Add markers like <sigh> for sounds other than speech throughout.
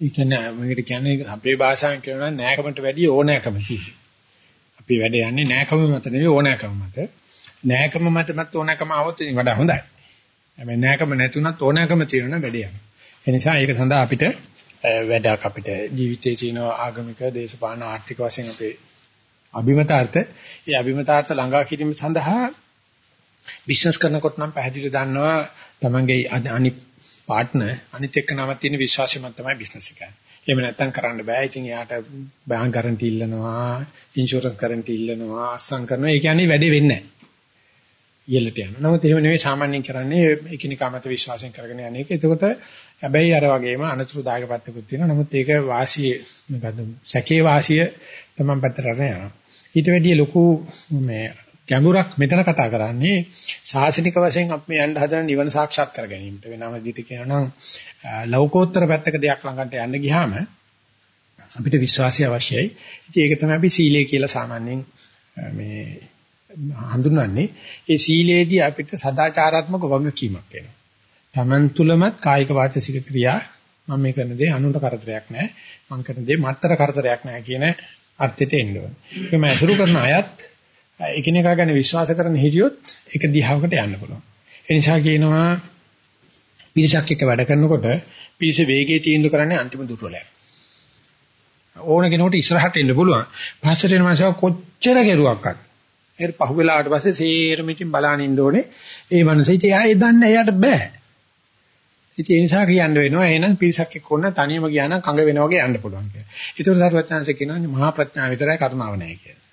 ඒ කියන්නේ මේකට කියන්නේ අපේ භාෂාවෙන් කියනවා නෑකමට වැඩිය ඕනෑකම තියෙනවා. අපි වැඩ යන්නේ නෑකම මත නෙවෙයි ඕනෑකම මත. නෑකම මත මත ඕනෑකම આવොත් ඉතින් වඩා හොඳයි. හැබැයි නෑකම නැතුණත් ඕනෑකම තියෙනවා වැඩ යනවා. ඒ නිසා ඒක සඳහා අපිට වැඩක් අපිට ජීවිතයේ තියෙන ආගමික දේශපාලන ආර්ථික වශයෙන් අපේ අභිමතාර්ථ ඒ අභිමතාර්ථ ළඟා කිරීම සඳහා බිස්නස් කරනකොට නම් පැහැදිලිව දන්නවා තමන්ගේ අනිත් පාර්ට්නර් අනිත් එක්ක නමක් තියෙන විශ්වාසයම තමයි බිස්නස් එක. එහෙම නැත්තම් කරන්න බෑ. ඉතින් එයාට බෑන්ක් ගාරන්ටි ඉල්ලනවා, ඉන්ෂුරන්ස් ගාරන්ටි ඉල්ලනවා, අස්සම් කරනවා. ඒ කියන්නේ වැඩේ වෙන්නේ නැහැ. ඉහළට යනවා. නමුත් එහෙම නෙවෙයි සාමාන්‍යයෙන් කරන්නේ එකිනෙකා මත විශ්වාසයෙන් කරගෙන යන එක. එතකොට හැබැයි අර වගේම අනතුරුදායක පැත්තකුත් තියෙනවා. නමුත් ඒක වාසිය මොකද්ද? සැකේ වාසිය තමයි පැත්තට යනවා. ඊට වැඩිය ලොකු මේ ගැඹුරක් මෙතන කතා කරන්නේ සාසනික වශයෙන් අපි යන්න හදන නිවන සාක්ෂාත් කර ගැනීමට. වෙනම විදිහට කියනවා නම් ලෞකෝත්තර පැත්තක දෙයක් ළඟට යන්න ගියාම අපිට විශ්වාසය අවශ්‍යයි. ඉතින් ඒක තමයි අපි සීලය කියලා සාමාන්‍යයෙන් මේ හඳුන්වන්නේ. ඒ සීලේදී අපිට සදාචාරාත්මක වගකීමක් එනවා. Taman තුලමත් කායික වාචසික ක්‍රියා මම මේ කරන දේ අනුන්ට කරදරයක් නැහැ. මම කරන දේ මත්තර කරදරයක් නැහැ කියන අර්ථයට එන්න ඕනේ. ඒක මම අසුරු කරන අයත් එකිනෙකා ගැන විශ්වාස කරන හිටියොත් ඒක දිහාවකට යන්න පුළුවන්. ඒ නිසා කියනවා පිරිසක් එක්ක වැඩ කරනකොට පිරිස වේගයේ තීන්දුව කරන්නේ අන්තිම දුර්වලයි. ඕන කෙනෙකුට ඉස්සරහට එන්න පුළුවන්. පස්සට එන මාසව කොච්චර කෙරුවක්වත්. ඒක පහුවෙලාට පස්සේ සේරම ඉතින් බලන් ඉන්න ඕනේ. ඒ මනස ඉතින් ආයේ දන්නේ එයාට බෑ. ඉතින් ඒ නිසා කියන්න වෙනවා එහෙනම් පිරිසක් එක්ක ඕන තනියම ගියා නම් කඟ වෙනා වගේ යන්න පුළුවන් කියලා. ඒතර සරුවචාන්සේ කියනවා මහා ප්‍රඥාව විතරයි කරුණාව නැහැ කියලා.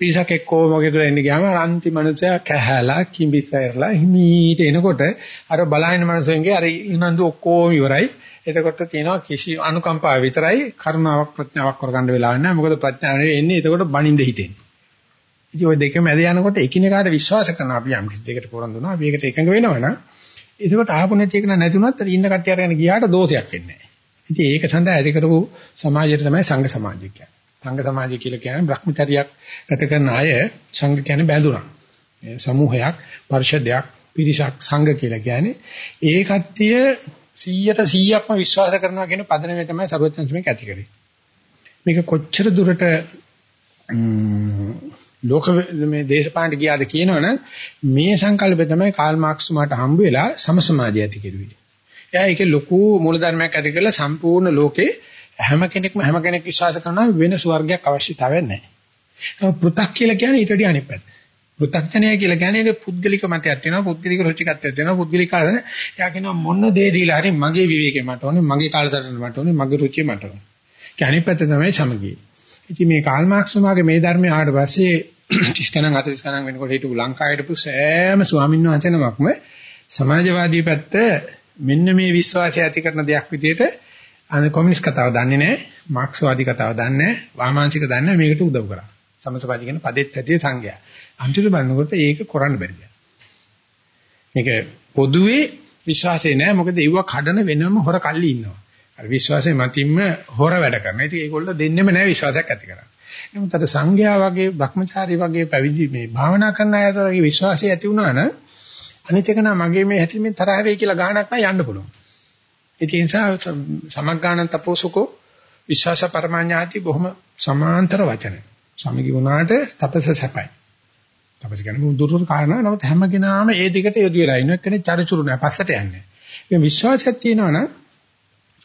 පිරිසක් එක්කෝ මොකේද එන්න ගියාම අන්ති මනුස්සයා කැහැලා කිඹිසයරලා හිමීට එනකොට අර බලහින මනුස්සයන්ගේ අර ඉනන්දු ඔක්කොම ඉවරයි. එතකොට තියෙනවා කිසි අනුකම්පාව විතරයි කරුණාවක් ප්‍රඥාවක් කරගන්න වෙලාවක් නැහැ. මොකද ප්‍රඥාව නෙවෙයි එන්නේ එතකොට බනින්ද හිතෙන්නේ. ඉතින් ওই දෙකම ඇද යනකොට එකිනෙකාට විශ්වාස කරන අපි යම් කිසි දෙයකට පොරොන්දු වෙනවා. අපි ඒකට එකඟ වෙනවනම් එතකොට ආපු නැති එක නැතුණත් ඉන්න කට්ටිය අරගෙන ගියාට දෝෂයක් වෙන්නේ නැහැ. ඉතින් ඒක සඳහා ඇති කරපු සමාජයට තමයි සංඝ සමාජය කියන්නේ. සංඝ සමාජය කියලා කියන්නේ Brahmචර්යයක් ගත කරන අය සංඝ කියන්නේ බැඳුනා. සමූහයක්, පරිෂදයක්, පිරිසක් සංඝ කියලා කියන්නේ ඒ කට්ටිය 100ට 100ක්ම විශ්වාස කරනවා කියන පදනමේ තමයි සර්වඥාන්ස මේක ඇති කරේ. මේක කොච්චර දුරට ලෝක මේ දේශපාලනට ගියාද කියනවනම් මේ සංකල්පය තමයි කාල් මාක්ස් තුමාට හම්බ වෙලා සමසමාජය ඇති කෙරුවේ. එයා ඒකේ ලොකු මූලධර්මයක් ඇති කරලා සම්පූර්ණ ලෝකේ හැම කෙනෙක්ම හැම කෙනෙක් විශ්වාස කරනවා වෙන ස්වර්ගයක් අවශ්‍යතාවයක් නැහැ. නමුත් පෘ탁 කියලා කියන්නේ ඊට වඩා අනිත් පැත්ත. පෘ탁ඥය කියලා කියන්නේ පුද්ගලික මතයක් තියෙනවා, පුද්ගලික රුචිකත්වයක් තියෙනවා, පුද්ගලික කාරණා. එයා කියනවා මොන දේ දීලා හරි මගේ විවේකේ මට ඕනේ, මගේ කාලසටහන මට ඕනේ, මගේ රුචිය මට ඕනේ. ඒ අනිත් පැත්ත තමයි සමගිය. ඉතින් මේ කාල් මාක්ස් මාගේ මේ ධර්මය ආවට පස්සේ <clears throat> 30 ගණන් 40 ගණන් වෙනකොට හිටපු ලංකාවේ හිටපු සෑම ස්වාමීන් වහන්සේ නමක්ම සමාජවාදී පැත්ත මෙන්න මේ විශ්වාසය ඇති කරන දෙයක් විදිහට අනේ කොමියුනිස්ට් කතාව දන්නේ නැහැ, මාක්ස්වාදී කතාව දන්නේ නැහැ, වාමාංශික දන්නේ නැහැ මේකට උදව් කරා. සමසපාදී කියන පදෙත් ඇදී සංගය. අන්තිමට බලනකොට ඒක කරන්න බැරි දෙයක්. මේක පොදුවේ විශ්වාසය නැහැ මොකද ඒව කඩන වෙනම හොර කල්ලි ඉන්නවා. අර විශ්වාසය මතින්ම හොර වැඩ කරනවා. ඉතින් ඒගොල්ලෝ දෙන්නෙම නැහැ විශ්වාසයක් ඇති කරන්නේ. නමුත් අර සංඝයා වගේ Brahmachari වගේ පැවිදි මේ භාවනා කරන අයතරගේ විශ්වාසය ඇති වුණා නම් අනිත් එක නම් මගේ මේ හැටි තරහ වෙයි කියලා ගාණක් නම් යන්න පුළුවන්. ඒ නිසා සමග්ගාණන් තපෝසුකෝ විශ්වාස පරමාඥාති බොහොම සමාන්තර වචන. සමගි වුණාට තපස සැපයි. තපස කියන්නේ දුරු කාරණා නමුත් හැම කෙනාම ඒ දිගට යොදු වෙලා ඉන්න කෙනෙක් චරිචුරු නෑ පස්සට යන්නේ. මේ විශ්වාසයක් තියෙනවා නම්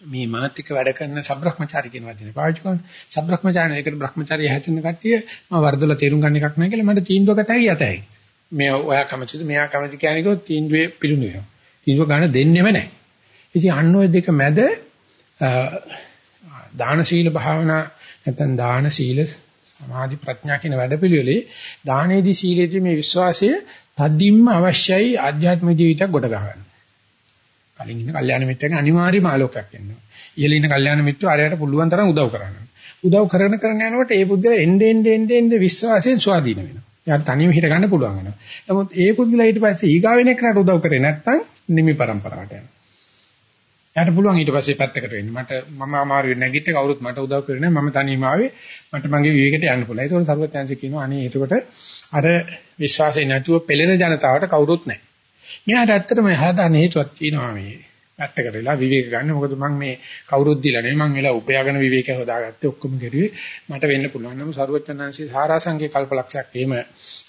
මේ මානතික වැඩ කරන සබ්‍රහ්මචාරි කියන වචනේ පාවිච්චි කරන සබ්‍රහ්මචාරි එකට බ්‍රහ්මචාරිය හැදෙන කට්ටිය මම වර්ධල තේරුම් ගන්න එකක් නැහැ කියලා මට තීන්දුව ගතයි යතයි. මේ ඔයා කැමතිද මෙයා කැමති කියන්නේ කිව්වොත් තීන්දුවේ පිළුණු වෙනවා. තීන්දුව ගන්න දෙන්නෙම නැහැ. ඉතින් අන්න ඔය දෙක මැද දාන සීල භාවනා නැත්නම් දාන සීල සමාධි ප්‍රඥා කියන වැඩපිළිවෙලේ දානයේදී සීලයේදී මේ විශ්වාසය තදින්ම අවශ්‍යයි ආධ්‍යාත්මික ජීවිතයක් ගොඩ ගන්න. කලින් ඉන්න කල්යාණ මිත්‍රයන් අනිවාර්යම ආලෝකයක් එනවා. ඉහළ ඉන්න කල්යාණ මිත්‍රෝ ආරයට පුළුවන් තරම් උදව් කරනවා. උදව් කරන කරන යනකොට ඒ පුද්ගලයා එnde end end end විශ්වාසයෙන් ස්වාධීන වෙනවා. යාට තනියම හිට ගන්න පුළුවන් වෙනවා. නමුත් ඒ පුද්ගලයා ඊට පස්සේ ඊගාවෙන එකට උදව් කරේ නැත්නම් නිමි પરම්පරාවට යනවා. එයාට පුළුවන් ඊට පස්සේ පැත්තකට වෙන්න. මට මම අමාරුවේ නැගිට කවුරුත් මට උදව් කරේ නැහැ. මම තනියම ආවේ. මට මගේ විවේකයට යන්න පුළුවන්. ඒකෝට සර්වඥාන්සේ කියනවා අනේ එතකොට අර විශ්වාසය නැතුව පෙළෙන ජනතාවට කවුරුත් නැහැ. මෙයාට ඇත්තටම හදාන හේතුවක් තියෙනවා මේ පැත්තකට වෙලා විවේක ගන්න. මොකද මම මේ කවුරුත් දිලා නෙවෙයි මම වෙලා උපයාගෙන විවේක හොදාගත්තේ ඔක්කොම කෙරුවේ මට වෙන්න පුළුවන්. නම් සරුවචනංශී සාරාංශික කල්පලක්ෂයක් එහෙම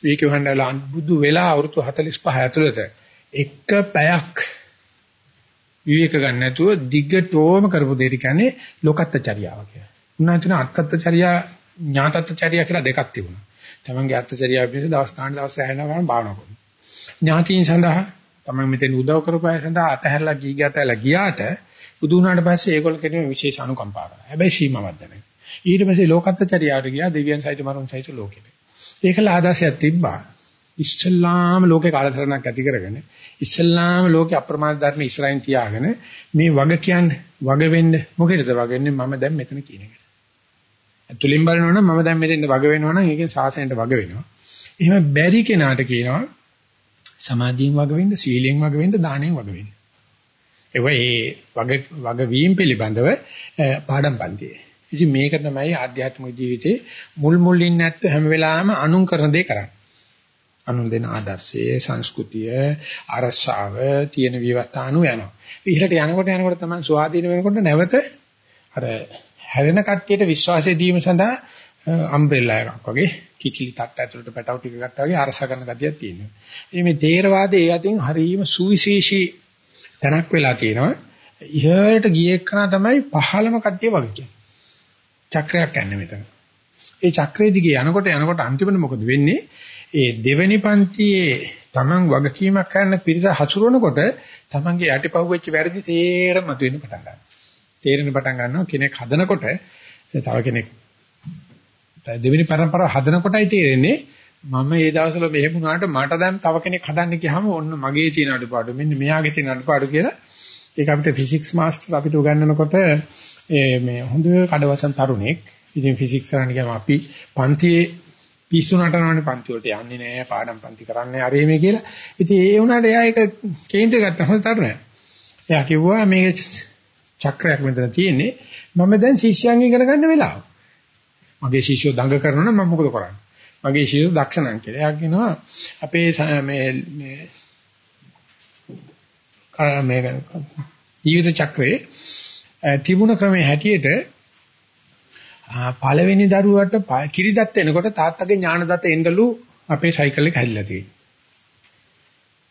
විවේක වහන්නලා බුදු වෙලා අවුරුදු 45 ඇතුළත එක පැයක් විවේක ගන්න නැතුව දිගටම කරපු දෙයක් කියන්නේ ලෝකත්ත්‍චරියාව කියලා. උන්වහන්සේ අත්තත්‍චරියා ඥාතත්‍චරියා කියලා දෙකක් තිබුණා. තමන්ගේ අත්චරියාව පිළිබඳ දවස් ගන්න දවස් ඇහෙනවා ගන්න භාවනා කරනවා. ඥාතීන් සඳහා තමයි මෙතෙන් උදව් කරපෑ සඳහා අතහැරලා ගී ගැතලා ගියාට බුදු වුණාට පස්සේ ඒගොල්ලෝ කෙනෙක් විශේෂ අනුකම්පා කරා. හැබැයි සීමාවක් නැහැ. ඊට පස්සේ ලෝකත්ත්‍චරියාවට ගියා දෙවියන් සහිත මරුන් සහිත ලෝකෙට. ඒකල ආදාසයක් තිබ්බා. ඉස්සල්ලාම ලෝකේ කාලසරණක් ඇති කරගෙන ඉස්සල්ලාම ලෝකේ අප්‍රමාද ධර්ම ඉස්සරහින් තියාගෙන මේ වග කියන්නේ වග වෙන්න මොකේද වග වෙන්නේ මම දැන් මෙතන කියන එක. ඇතුලින් බලනවනම් මම දැන් මෙතෙන්ද වග වෙනවනම් ඒකෙන් සාසනයට වග වෙනවා. එහෙම බැරි කෙනාට කියනවා සමාධියෙන් වග වෙන්න, සීලයෙන් වග වෙන්න, දානෙන් වග වෙන්න. ඒ වගේ වග වග වීම පිළිබඳව පාඩම් පන්තියේ. ඉතින් මේක තමයි ආධ්‍යාත්මික ජීවිතේ මුල් මුලින් නැත්නම් හැම වෙලාවෙම අනුන් කරන දේ කරන්නේ. අනුන් දෙන ආදර්ශයේ සංස්කෘතිය අරසාව තියෙන විවස්ථා අනු යනවා. ඉහළට යනකොට යනකොට තමයි ස්වාධීන වෙනකොට නැවත අර හැරෙන කට්ටියට විශ්වාසය දීම සඳහා අම්බ්‍රෙලා එකක් වගේ කිකිලි තට්ට ඇතුළට පැටව ටික ගත්තා වගේ අරස කරන ගතියක් තියෙනවා. ඉතින් මේ තේරවාදයේ ඒ අතින් හරීම සුවිශේෂී තැනක් වෙලා තියෙනවා. ඉහළට ගියේ කන තමයි පහළම කට්ටිය වගේ කියන්නේ. චක්‍රයක් යන්නේ මෙතන. ඒ චක්‍රයේ දිගේ යනකොට යනකොට අන්තිමට මොකද වෙන්නේ? ඒ දෙවෙනි පන්තියේ Taman වගකීමක් කරන පිරිස හසුරවනකොට Tamanගේ යටිපහුවෙච්ච වැරදි තේරම මතුවෙන්න පටන් ගන්නවා. තේරෙන පටන් ගන්නවා කෙනෙක් හදනකොට තව කෙනෙක් දෙවෙනි පරම්පරාව හදනකොටයි තේරෙන්නේ මම මේ දවස්වල මෙහෙම වුණාට මට දැන් තව කෙනෙක් හදන්න ගියාම ඔන්න මගේ තියෙන අඩුපාඩු මෙන්න මෙයාගේ තියෙන අඩුපාඩු කියලා ඒක අපිට ෆිසික්ස් මාස්ටර් අපිට උගන්වනකොට මේ හොඳ කඩවසන් තරුණෙක් ඉතින් ෆිසික්ස් කරන්න ගියාම අපි පන්තියේ පිස්සු නටනවනේ පන්ති වලට යන්නේ නැහැ පාඩම් පන්ති කරන්නේ අරේ මේ කියලා. ඉතින් ඒ වුණාට එයා ඒක කේන්ද්‍ර ගත්තා හොඳ තරුණයා. එයා කිව්වා මේ චක්‍රයක් මෙතන තියෙන්නේ මම දැන් ශිෂ්‍යයන් ඉගෙන ගන්න වෙලාව. මගේ ශිෂ්‍යෝ දඟ කරනවා නම් මම මොකද කරන්නේ? මගේ ශිෂ්‍යෝ දක්ෂ නම් කියලා. එයා කියනවා අපේ මේ මේ මේ ජීවිත චක්‍රයේ තිබුණ ක්‍රමයේ හැටියට පළවෙනි දරුවට කිරිදත් එනකොට තාත්තගේ ඥානදත එන්නලු අපේ සයිකල් එක හැදිලා තියෙනවා.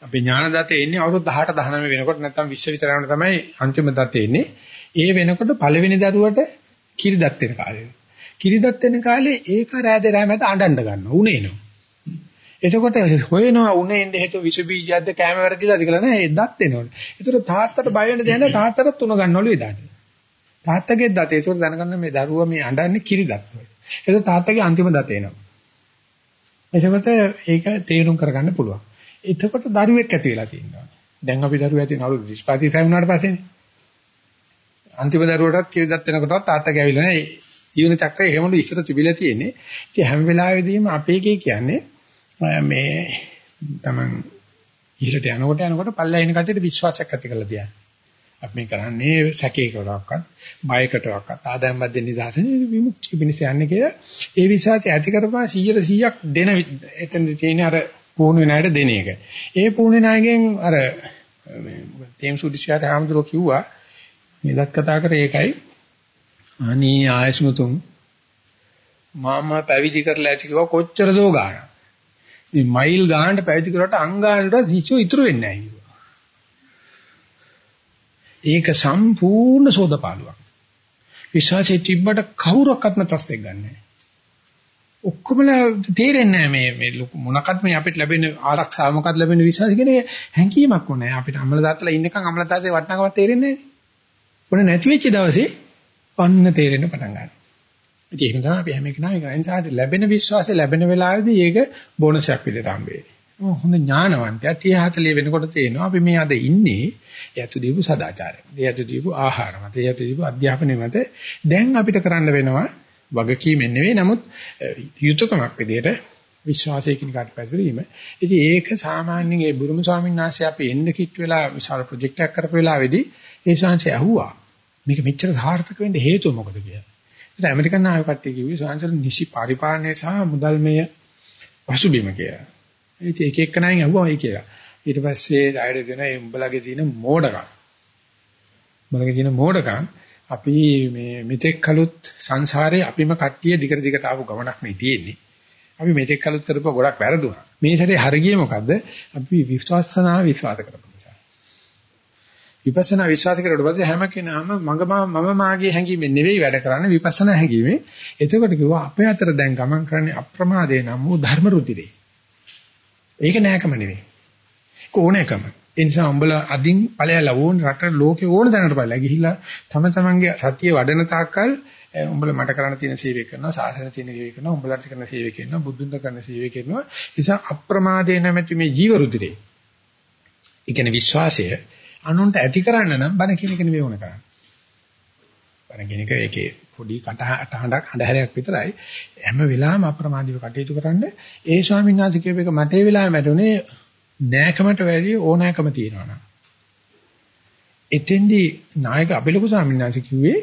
අපේ ඥානදත එන්නේ අවුරුදු 18 19 වෙනකොට නැත්නම් 20 විතර යනකොට තමයි අන්තිම දත එන්නේ. ඒ වෙනකොට පළවෙනි දරුවට කිරිදත් වෙන කාලේ. කිරිදත් වෙන කාලේ ඒක රෑදේ රෑ මැද අඬන්න ගන්නවා. උනේ එනවා. එතකොට හොයනවා උනේ ඉන්න හේතුව විස බීජයක්ද කැම වැරදිලාද කියලා නෑ ඒ දත් එනවනේ. ඒතර තාත්තට බය වෙන්න දෙයක් නෑ තාත්තට තුන ගන්නවලු එදාට. තාත්තගේ දත ඒතර දැනගන්න මේ දරුවා මේ අඬන්නේ කිරිදත් වල. ඒක තාත්තගේ අන්තිම දත එනවා. එතකොට ඒක තේරුම් කරගන්න පුළුවන්. එතකොට දරුවෙක් ඇති වෙලා තියෙනවා. දැන් අපි දරුවා ඇති නවුරු 35 වුණාට පස්සේනේ. අන්තිම දරුවටත් කිරිදත් වෙනකොටත් තාත්තා ගෑවිලා නැහැ. ජීවන චක්‍රය එහෙමලු ඉස්සර තිබිලා තියෙන්නේ. ඉතින් හැම වෙලාවෙදීම අපේ එකේ කියන්නේ මේ තමන් ඉහළට යනකොට යනකොට පල්ලා එන කටට විශ්වාසයක් ඇති කරලා තියන්න. අපි මේ කරන්නේ සැකේකටවත් බයකටවත් ආදායම්වත් දෙන්න ඉඳහසනේ විමුක්තිය පිණිස යන්නේ කියලා ඒ විශ්වාසය ඇති කරපුවා 100 100ක් දෙන එතන තියෙන අර පුහුණු වෙන අයට දෙන එක. ඒ පුහුණු වෙන අයගෙන් අර මේ තේම් සුදිසියාට ආමතුරු කිව්වා මේලත් කතා කරේ ඒකයි අනී ආයස්මතුන් මම පැවිදි කරලා ඇති කිව්වා කොච්චර දෝ ගාන. ඉතින් මයිල් ගානට පැවිදි කරාට අංගානට සිසු ඉතුරු වෙන්නේ නැහැ කිව්වා. ඒක සම්පූර්ණ සෝදපාලුවක්. විශ්වාසයේ තිබ්බට කවුරක්වත්ම ත්‍ස්තෙක් ගන්නෑ. ඔක්කොමලා තේරෙන්නේ නැහැ මේ මේ මොනකත් මේ අපිට ලැබෙන ආරක්ෂාව මොකක්ද ලැබෙන විශ්වාස කියන හැඟීමක් ඕනේ. අපිට අම්ල දාතලා ඉන්නකම් අම්ල දාතේ වටිනාකමක් තේරෙන්නේ නැහැ. ඔන්න නැති වෙච්ච දවසේ පන්න තේරෙන්න පටන් ගන්නවා. ඉතින් ඒක තමයි අපි හැම එකනම ඒක අයින්සාට ලැබෙන විශ්වාසය ලැබෙන වෙලාවේදී ඒක බෝනසයක් විදිහට හම්බෙන්නේ. හොඳ ඥානවන්තයා 30 40 වෙනකොට තේනවා අපි මේ අද ඉන්නේ එයතු දීපු සදාචාරය. එයතු දීපු ආහාර මත, එයතු දීපු අධ්‍යාපනය මත දැන් අපිට කරන්න වෙනවා වගකීමෙන් නෙවෙයි නමුත් යුතුයකමක් විදිහට විශ්වාසය කියන කාට පැතිරීම. ඉතින් ඒක සාමාන්‍යයෙන් ඒ බුරුම ස්වාමීන් වහන්සේ අපි එන්න කිට් වෙලා විශාල ප්‍රොජෙක්ට් එකක් කරපු වෙලාවේදී ඒ ශාංශය ඇහුවා. මේක මෙච්චර සාර්ථක වෙන්න හේතුව මොකද කියලා. ඉතින් ඇමරිකන් නායක කට්ටිය කිව්වේ ශාංශල නිසි පරිපාලනය සහ මුදල්මය පසුබිම කියලා. ඉතින් එක එක නයින් ඇහුවා ඒ කියලා. ඊට පස්සේ ආයෙත් දෙන ඒ උඹලගේ තියෙන මෝඩකම්. බලක තියෙන මෝඩකම් අපි මේ මෙතෙක් කලුත් සංසාරේ අපිම කට්ටිය දිගට දිගට ආපු ගමනක් මේ තියෙන්නේ. අපි මෙතෙක් කලුත් කරපුව ගොඩක් වැරදුනා. මේ සැරේ හරිය මොකද්ද? අපි විශ්වාසනා විශ්වාස කරපු නිසා. විපස්සනා විශ්වාස කරුවට පස්සේ හැම කෙනාම මඟ මම මාගේ හැඟීමෙන් නෙවෙයි වැඩ කරන්නේ විපස්සනා හැඟීමේ. එතකොට කිව්වා අපේ අතර දැන් ගමන් කරන්නේ අප්‍රමාදේ නම් වූ ධර්ම රුධිරේ. ඒක නෑකම නෙවෙයි. කොහොනකම. ඒ නිසා උඹලා අදින් ඵලයලා ඕන රට ලෝකේ ඕන දැනට ඵලයලා ගිහිල්ලා තම තමන්ගේ සතිය වඩන තාක්කල් උඹලා මට කරන්න තියෙන සේවය කරනවා සාසන තියෙන සේවය කරනවා උඹලාට කරන සේවය කරනවා බුදුන්ට කරන සේවය කරනවා ඒ නිසා අප්‍රමාදේ නැමැති මේ ජීව රුධිරේ ඒ කියන්නේ විශ්වාසය අනුන්ට ඇති කරන්න නම් බණ කියන එක නෙවෙයි ඕන කරන්නේ බණ කියන එක ඒකේ පොඩි කටහඬක් හඬහැරයක් විතරයි හැම වෙලාවෙම අප්‍රමාදීව කටයුතු කරන්න ඒ ස්වාමීන් වහන්සේ කියප එක මට ඒ වෙලාවෙම වැටුනේ නෑකමට වැඩි ඕනෑකම තියෙනවා නම්. එතෙන්දී නායක අපිලකු ස්වාමීන් වහන්සේ කිව්වේ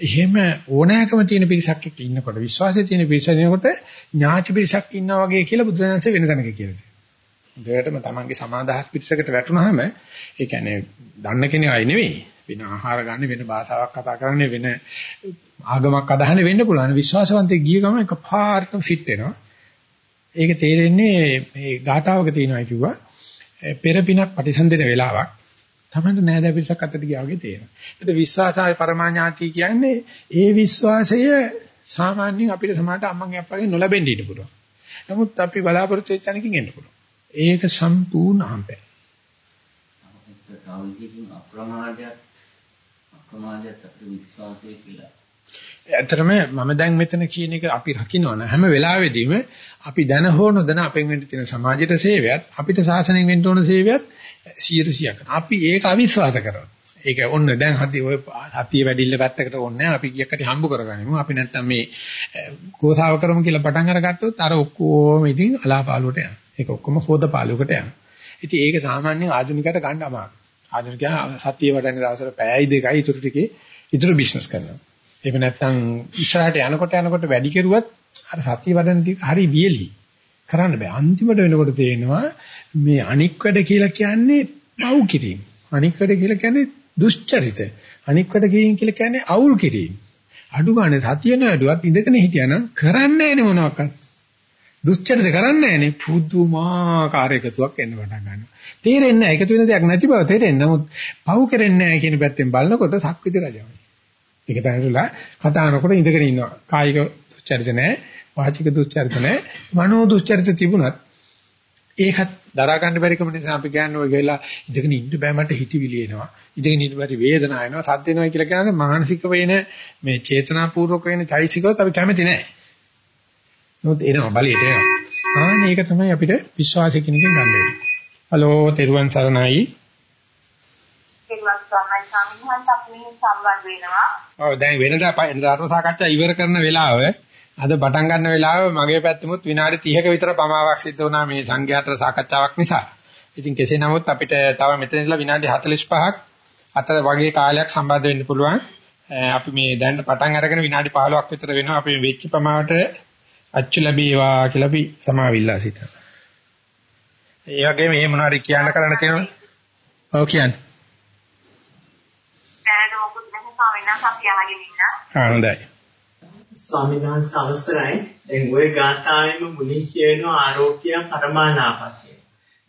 එහෙම ඕනෑකම තියෙන පිරිසක් එක්ක ඉන්නකොට විශ්වාසය තියෙන පිරිසක් ඉන්නකොට ඥාති පිරිසක් ඉන්නා වගේ කියලා බුදුරජාණන්සේ වෙන තැනක කියලා තියෙනවා. දෙයටම තමන්ගේ සමාදාහස් පිරිසකට වැටුනහම ඒ කියන්නේ දන්න කෙනෙක් අය නෙවෙයි වෙන ආහාර ගන්න වෙන භාෂාවක් කතා කරන්නේ වෙන ආගමක් අදහන්නේ වෙන්න පුළුවන් විශ්වාසවන්තයෙක් ගිය ගමන් එකපාරට ෆිට වෙනවා. ඒක තේරෙන්නේ මේ ගාතාවක තියෙනවා කිව්වා පෙර පිනක් ප්‍රතිසන්දෙන වෙලාවක් තමයි නෑදෑ පිරිසක් අතට ගියා වගේ තේරෙනවා. ඒත් විශ්වාසය පරමාඥාති කියන්නේ ඒ විශ්වාසය සාමාන්‍යයෙන් අපිට සමාජයට අම්මගේ අප්පගේ නොලැබෙන්න ඉන්න පුළුවන්. නමුත් අපි බලාපොරොත්තු වෙච්ච තැනකින් එන්න පුළුවන්. ඒක සම්පූර්ණ අහඹය. අප්‍රමාදයක් අප්‍රමාදයක් අපේ විශ්වාසය කියලා. ඇත්තටම මම දැන් මෙතන කියන එක අපි රකින්නවන හැම වෙලාවෙදීම අපි දැන හෝ නොදැන අපෙන් වෙන්න තියෙන සමාජයට සේවයත් අපිට සාසනයෙන් වෙන්න ඕන සේවයත් 100%ක් අපි ඒක අවිශ්වාස කරනවා. ඒක ඔන්න දැන් හදි ඔය හතිය වැඩිල්ල පැත්තකට ඕනේ අපි කීයකට හම්බ කරගනිමු. අපි නැත්තම් මේ ගෝසාව කරමු කියලා පටන් අරගත්තොත් අර ඔක්කොම ඉතින් අලාපාලුවට යනවා. ඒක ඔක්කොම හොද පාලුවකට යනවා. ඉතින් ඒක සාමාන්‍යයෙන් ආධුනිකයට ගන්න අමාරුයි. ආධුනිකයා සතිය වඩන දවසට පැයයි දෙකයි ඉතුරු ටිකේ ඉතුරු බිස්නස් කරනවා. එහෙම නැත්නම් ඉස්සරහට යනකොට යනකොට වැඩි කෙරුවත් අර සතිය වඩන ටික හරි වියලි. කරන්න බෑ. අන්තිමට වෙනකොට තේනවා මේ අනික් වැඩ කියලා කියන්නේ පව් කිරීම. අනික් වැඩ කියලා කියන්නේ දුෂ්චරිත. අනික් වැඩ කියලා කියන්නේ අවුල් කිරීම. අඩු ගන්න සතිය නෑඩුවත් ඉඳගෙන හිටියානම් කරන්නේ නෑනේ මොනවාක්වත්. දුෂ්චරිත කරන්නේ නෑනේ පුදුමාකාර එකතුවක් එන්න පටන් ගන්නවා. තේරෙන්නේ නෑ එකතු වෙන දෙයක් නැති බව තේරෙන්නේ. නමුත් පව් කරන්නේ නෑ කියන පැත්තෙන් බලනකොට සක්විති රජවයි. ඒක දැනටලා කතා කරනකොට ඉඳගෙන ඉන්නවා. කායික දුස්චරිත නැහැ, වාචික දුස්චරිත නැහැ, මනෝ දුස්චරිත තිබුණත් ඒකත් දරා ගන්න බැරි කම නිසා අපි කියන්නේ ඔය ගිහලා ඉඳගෙන ඉන්න බෑ මට හිතවිලි එනවා. ඉඳගෙන ඉන්න බැරි වේදනාව එනවා, සද්ද එනවා කියලා කියන්නේ මානසික වෙන මේ චේතනාපූර්වක වෙන චෛසිකවත් අපි කැමති නැහැ. නමුත් එනවා බලයට එනවා. ආන්න ඒක තමයි අපිට විශ්වාසය කියන එකෙන් ගන්න වෙන්නේ. හලෝ තෙරුවන් සරණයි. තෙරුවන් සරණයි ස්වාමීන් වහන්සේ අපි සම්බන්ධ වෙනවා. ඔව් දැන් වෙනදා ධර්ම සාකච්ඡා ඉවර කරන වෙලාව අද පටන් ගන්න වෙලාව මගේ පැත්තෙමුත් විනාඩි 30ක විතර පමාවක් සිද්ධ වුණා මේ සංඝයාතර සාකච්ඡාවක් නිසා. ඉතින් කෙසේ නමුත් අපිට තව මෙතන ඉඳලා විනාඩි 45ක් අතර වගේ කාලයක් සම්බන්ධ වෙන්න පුළුවන්. අපි මේ දැන් පටන් අරගෙන විනාඩි 15ක් විතර වෙනවා අපි වෙච්ච ප්‍රමාණයට අච්චු ලැබීවා කියලා අපි සමාවිල්ලා සිටිනවා. ඒ වගේම මේ මොනවාරි කියන්න කරන්න තියෙනවද? ඔව් කියන්න. නම් අපි අහගෙන ඉන්න. ආ හොඳයි. ස්වාමීන් වහන්සේ අවසරයි. දැන් ওই ගාථාවෙම මුලින් කියන ආරෝග්‍ය පරමාලාභය.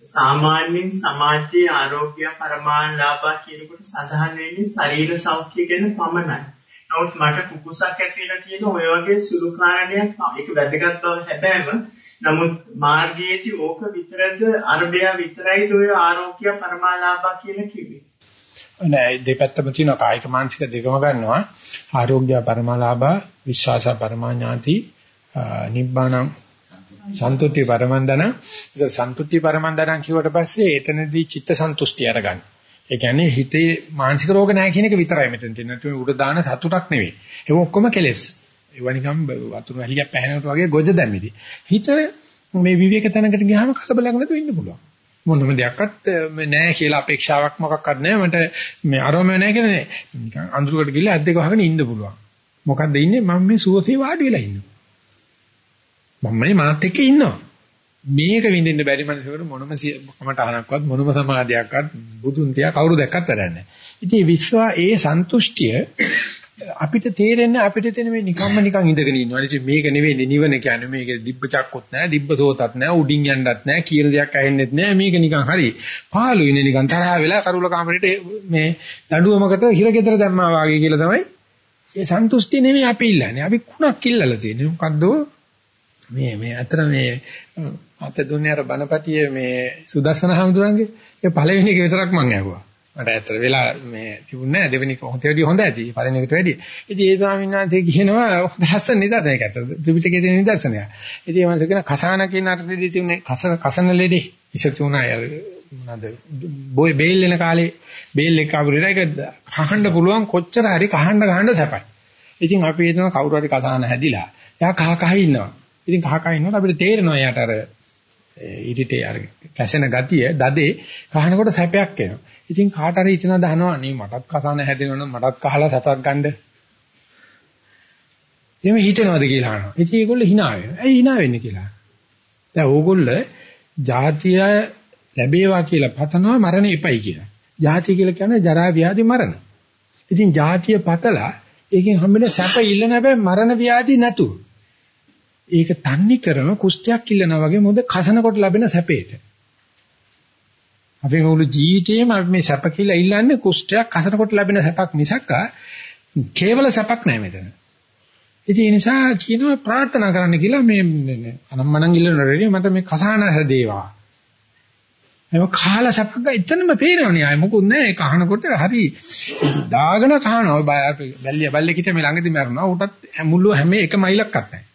සාමාන්‍යයෙන් සමාජයේ ආරෝග්‍ය පරමාලාභ කියනකොට සඳහන් වෙන්නේ ශරීර සෞඛ්‍ය ගැන පමණයි. නමුත් මට කුකුසක් ඇති වෙලා තියෙන ඔය වගේ සුළු කාරණයක් ඒක වැදගත් බව හැබෑම නමුත් මාර්ගයේදී ඕක විතරද අරබය විතරයිද ඔය ආරෝග්‍ය පරමාලාභ කියලා කිව්වේ. නෑ දෙපැත්තම තියෙනවා. කායික මානසික දෙකම ගන්නවා. ආරෝග්‍ය පරමාලාභ විශ්වාස පරමාඥාති නිබ්බාණං සන්තුට්ටි පරමන්දන. සන්තුට්ටි පරමන්දන කියවට පස්සේ එතනදී චිත්ත සන්තුෂ්ටි අරගන්න. ඒ කියන්නේ හිතේ මානසික රෝග නැහැ කියන එක විතරයි මෙතන තියෙන්නේ. නැත්නම් උඩ දාන සතුටක් නෙවෙයි. ඒක ඔක්කොම කෙලෙස්. ඒවා නිකම් වතුර වැලියක් පැහැෙනකොට වගේ ගොජ දැම්මිදි. හිත මේ විවේක තැනකට ගියාම කලබලයක් නැතුව ඉන්න පුළුවන්. මොනම දෙයක්වත් නෑ කියලා අපේක්ෂාවක් මොකක්වත් නෑ මට මේ අරෝමය නෑ කියලා නෑ නිකන් අඳුරකට ගිහලා ඇද්දක වහගෙන ඉන්න පුළුවන් මොකද්ද ඉන්නේ මම මේ සුවසේ වාඩි වෙලා ඉන්නවා මම මේ මාත් එක්ක ඉන්නවා මේක විඳින්න බැරි මනසකට මොනම කමට අහනක්වත් මොනම සමාධියක්වත් බුදුන් තියා කවුරු දැක්කත් වැඩක් නෑ ඉතින් විශ්වා ඒ සන්තුෂ්ටිය අපිට තේරෙන්නේ අපිට තියෙන මේ නිකම්ම නිකන් ඉඳගෙන ඉන්නවා. ඉතින් මේක නෙවෙයි නිවන කියන්නේ මේක දිබ්බ චක්කොත් නැහැ, දිබ්බ සෝතත් නැහැ, උඩින් යන්නත් නැහැ, කියන දෙයක් ඇහෙන්නෙත් නැහැ. මේක නිකන් හරි. පාළු ඉන්නේ නිකන් තරහ වෙලා කරුල කාමරේට මේ දඬුවමකට හිරගෙදර දැම්මා වගේ කියලා තමයි. ඒ සන්තුෂ්ටි නෙවෙයි අපි ඉල්ලන්නේ. අපි කුණක් ඉල්ලලා තියෙන්නේ. මොකද්ද? මේ මේ අතර මේ අත දුන්නේ අර බණපතියේ මේ සුදස්සන හඳුරන්ගේ ඒ පළවෙනි එක විතරක් මම ඇහුවා. මට ඇත්තට වෙලා මේ තිබුණේ නැහැ දෙවෙනි එක හොතේ වැඩි හොඳ ඇති පළවෙනි එකට වැඩි. ඉතින් ඒ ස්වාමීන් වහන්සේ කියනවා ලස්සන නිදර්ශනයක් ඇත්ත. ත්‍රිපිටකයේ තියෙන නිදර්ශනයක්. ඉතින් මම කියන කසාන කියන අර්ථයේදී තිබුණේ කසන කසන ලෙඩේ ඉෂ තුනයි මොනවාද බොයි බේල් වෙන කාලේ බේල් එක අපිට ඒක කහන්න පුළුවන් කොච්චර හරි කහන්න ගහන්න සැපයි. ඉතින් අපි හිතන කවුරු හරි කසාන හැදිලා එයා කහ කහ ඉන්නවා. ඉතින් කහ කහ ඉන්නකොට අපිට තේරෙනවා එයාට අර ඉරිටේ අර කැසෙන ගතිය දදේ කහනකොට සැපයක් එනවා. ඉතින් කාට හරි හිතනවා දහනවා නේ මටත් කසාන හැදෙනවනම් මටත් කහලා සතක් ගන්න. එහෙම හිතනවද කියලා අහනවා. ඉතින් ඒගොල්ලෝ hina වෙනවා. ඇයි hina වෙන්නේ කියලා. දැන් ඕගොල්ලෝ ජාතිය ලැබේවා කියලා පතනවා මරණ එපයි කියලා. ජාතිය කියලා කියන්නේ ජරා ව්‍යාධි මරණ. ඉතින් ජාතිය පතලා ඒකෙන් හම්බෙන සැප ඉල්ලන හැබැයි මරණ ව්‍යාධි නැතුව. ඒක තන්නේ කරම කුෂ්ඨයක් ඉල්ලනා වගේ මොකද කසනකොට ලැබෙන සැපේට. අපේ මුළු ජීවිතේම අපි මේ සැප කියලා ඉල්ලන්නේ කුෂ්ඨයක් කසනකොට ලැබෙන සැපක් මිසක් කේවල සැපක් නෑ මෙතන. ඉතින් ඒ නිසා කියනවා ප්‍රාර්ථනා කරන්න කියලා මේ අනම්මනම් ඉල්ලන රෙඩි මට මේ කසාන හැදේවා. ඒක කාලා සැපක එතනම පේනවනේ ආයි මොකුත් නෑ ඒ කහනකොට හරි දාගෙන කහනවා බැල්ලිය බැල්ලේ කිට මේ ළඟදී මරනවා උටත් මුළු හැම එක මයිලක්වත් නෑ.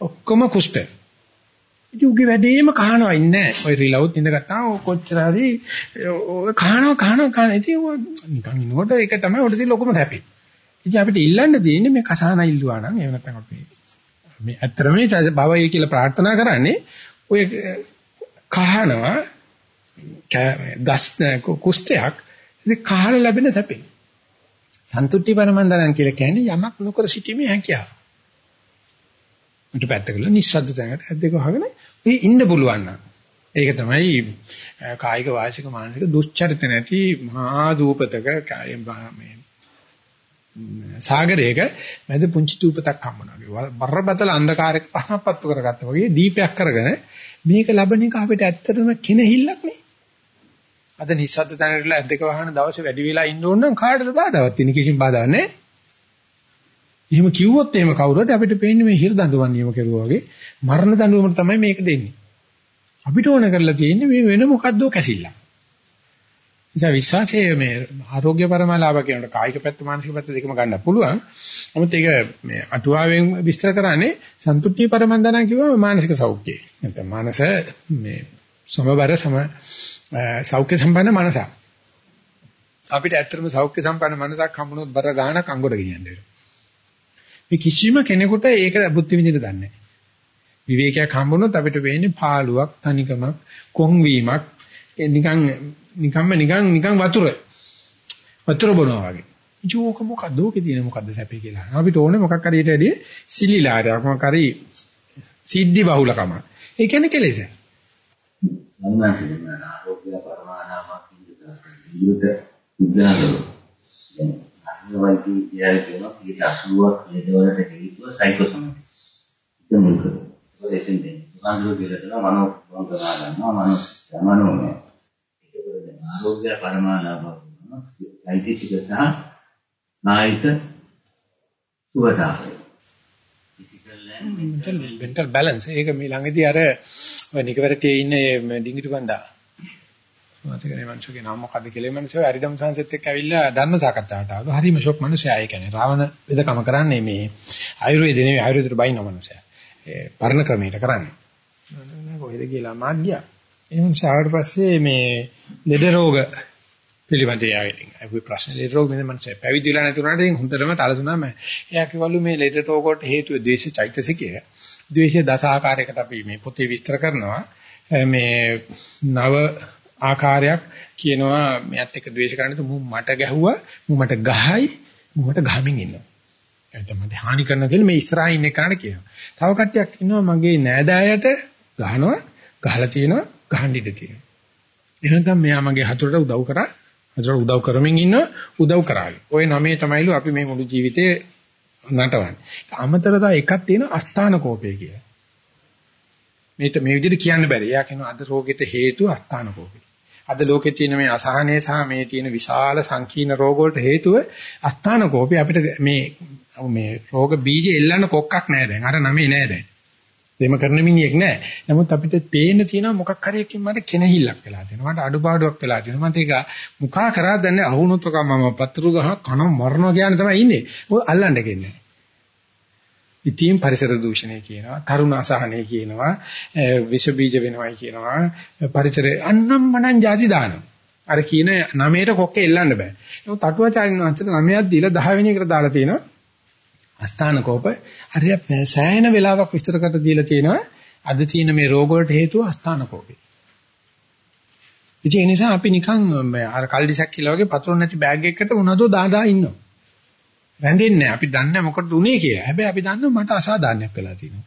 ඔක්කොම කුෂ්ඨ. ඉතින් උගේ වැඩේම කහනවා ඉන්නේ ඔය රිලවුත් ඉඳගත්තා ඔය කොච්චර හරි ඔය කහනවා කහනවා කහන ඉතින් නිකන් ඉන්නකොට ඒක තමයි උඩ තියෙන ලොකුම හැපි. ඉතින් අපිට ඉල්ලන්න තියෙන්නේ මේ කසාන ඉල්ලුවා නම් එහෙම නැත්නම් අපි මේ ඇත්තටම මේ භවය කියලා ප්‍රාර්ථනා කරන්නේ ඔය කහනවා දස් කුෂ්ඨයක් ඉතින් කහල ලැබෙන සැපේ. සන්තුට්ටි පරමන්දනන් කියලා කියන්නේ යමක් නොකර සිටීමේ හැකියාව. මට පැත්තකල නිස්සද්ද තැනකට ඇද්දක වහගෙන ඔය ඉන්න පුළුවන් නම් ඒක තමයි කායික වාචික මානසික දුස්චරිත නැති මහා දූපතක මේ සාගරයක මැද පුංචි දූපතක් හම්බුනා. බරපතල අන්ධකාරයක පහනපත්තු කරගත්තා වගේ දීපයක් කරගෙන මේක ලබන එක අපිට ඇත්තටම කෙනහිල්ලක් නේ. අද නිස්සද්ද තැනකට ඇද්දක වහන දවසේ වැඩි වෙලා ඉන්න ඕන නම් කාටද බාධාවක් තියෙන කිසිම බාධාවක් නැහැ. එහෙම කිව්වොත් එහෙම කවුරුහට අපිට පේන්නේ මේ හිර දඬුවම් නියම කරුවා වගේ මරණ දඬුවම තමයි මේක දෙන්නේ. අපිට ඕන කරලා තියෙන්නේ මේ වෙන මොකද්දෝ කැසිල්ලක්. නිසා විශ්වාසයේ මේ ආరోగ్య පරමාලාභ කියනකොට කායික පැත්ත මානසික පැත්ත දෙකම ගන්න පුළුවන්. නමුත් ඒක මේ අටුවාවෙන් විස්තර කරන්නේ සන්තුට්ඨිය පරමන්දනා කිව්වම මානසික සෞඛ්‍යය. නැත්නම් මානස මේ සමබර සම සෞඛ්‍ය සම්පන්න මනසක්. අපිට ඇත්තටම සෞඛ්‍ය සම්පන්න මනසක් හම්බුනොත් බර ගාණක් අංගොඩ ගෙනියන්න වෙනවා. මේ කිසිම කෙනෙකුට ඒක බුද්ධ විඳින්න දන්නේ නැහැ. විවේකයක් හම්බුනොත් අපිට වෙන්නේ පාළුවක්, තනිකමක්, කොන්වීමක්, නිකන් නිකම්ම නිකන් නිකන් වතුර. වතුර බොනවා වගේ. ජෝක මොකද්ද ඕකේ තියෙන මොකද්ද සැපේ කියලා. අපිට ඕනේ මොකක් හරි ඊට වැඩි සිලිලාරයක් මොකක් හරි සිද්ධි බහුලකම. ඒ කියන්නේ කෙලෙස. මම ආරෝග්‍ය පරමානාමක් විදිහට විද්‍යාව වෛද්‍ය විද්‍යාවේ කියනවා 80ක් ලෙඩවලට හේතුව සයිකෝසොමැටික්. ඒක මුල් කරගෙන. ඒක දෙන්නේ. සාන්ද්‍රෝ කියලා තමයි මනෝ වංගනා ගන්නවා මනෝ යමනෝමය. ඒකවල දැන් ආරෝග්‍ය පරමාලාභ වෙනවා. චෛතසික සහ නායික සුවතාවය. mental mental balance ඒක මේ ළඟදී අර ඔය නිකවරටේ ඉන්නේ ඩිංගිටු බණ්ඩා මතක නැහැ මනුස්සගේ නම මොකද්ද කියලා මනුස්සය හරිදම් සංසෙත් එක්ක ඇවිල්ලා ධර්ම සාකච්ඡාවට ආවා. හරිම ෂොක් මනුස්සයා ඒ කියන්නේ රාවණ වෙදකම කරන්නේ මේ ආයුර්වේද නෙවෙයි ආයුර්වේදට බයින මනුස්සයා. ඒ පරණ ක්‍රමයට කරන්නේ. නෑ කොහෙද කියලා මාත් ගියා. ඒ මනුස්සයාට පස්සේ මේ ලෙඩ රෝග පිළිබඳ යාවිතින් අපි ප්‍රශ්න ලෙඩ රෝග මෙන්න මනුස්සය පැවිදි වෙලා නැති උනාට හොඳටම තලසුනාම එයා කිව්වලු මේ ලෙඩ රෝග වලට හේතුව ද්වේෂ චෛතසිකය. ද්වේෂය දස ආකාරයකට අපි මේ පොතේ විස්තර කරනවා. මේ නව ආකාරයක් කියනවා මෙයත් එක්ක ද්වේෂ කරන්නේ මු මට ගැහුවා මු මට ගහයි මු මට ගහමින් ඉන්නවා. එතන මට හානි කරන කියලා මේ ඉස්සරහින් ඉන්න කාරණේ කියනවා. තව කට්ටියක් ඉන්නවා මගේ නෑදෑයට ගහනවා ගහලා තියෙනවා ගහන්න ඉඩ තියෙනවා. එහෙනම් මෙයා මගේ හතුරට උදව් කරා හතුරට උදව් කරමින් ඉන්න උදව් කරાવી ওই නමේ තමයිලු අපි මේ මුළු ජීවිතේ නටවන්නේ. අමතරව තව එකක් තියෙනවා අස්ථාන කෝපය කියලා. මේ මේ විදිහට කියන්න බැරි. එයා කියනවා අද රෝගෙට හේතු අස්ථාන කෝපය. අද ලෝකේ තියෙන මේ අසහනය සහ මේ තියෙන විශාල සංකීර්ණ රෝග වලට හේතුව අස්ථාන කෝපය අපිට මේ මේ රෝග බීජ එල්ලන්න කොක්කක් නැහැ දැන්. අර නමේ නැහැ දැන්. එහෙම කරන මිනිහෙක් නෑ. නමුත් අපිට පේන්න තියෙනවා මොකක් හරි එකකින් මට කෙනහිල්ලක් වෙලා තියෙනවා. මට අඩුපාඩුවක් වෙලා තියෙනවා. මට ඒක මුඛා කරා දැන් අහුනොත් මම පත්‍රු ගහ කන මරනවා කියන්නේ තමයි ඉන්නේ. ඔය අල්ලන්න දෙන්නේ. ඉතින් පරිසර දූෂණය කියනවා, තරුණ අසහනය කියනවා, විෂ බීජ වෙනවයි කියනවා, පරිසරය අන්නම් මනන් ಜಾති දානවා. අර කියන නමයට කොක්කේ එල්ලන්න බෑ. නමුත් අටුවාචාරින් වහන්සේට නමයක් දීලා 10 වෙනි එකට දාලා තියෙනවා. අස්ථාන කෝප හරිය සෑහෙන වෙලාවක් විස්තර කර දීලා තියෙනවා අද තියෙන මේ රෝග වලට හේතුව අස්ථාන කෝපේ. ඉතින් ඒ නිසා අපි නිකන් අර කල්ඩිසක් කියලා වගේ පතුරු නැති බෑග් එකකට උනදෝ දාදා ඉන්නවා. වැඳෙන්නේ අපි දන්නේ මොකටද උනේ කියලා. හැබැයි අපි දන්නවා මට අසාධාරණයක් වෙලා තියෙනවා.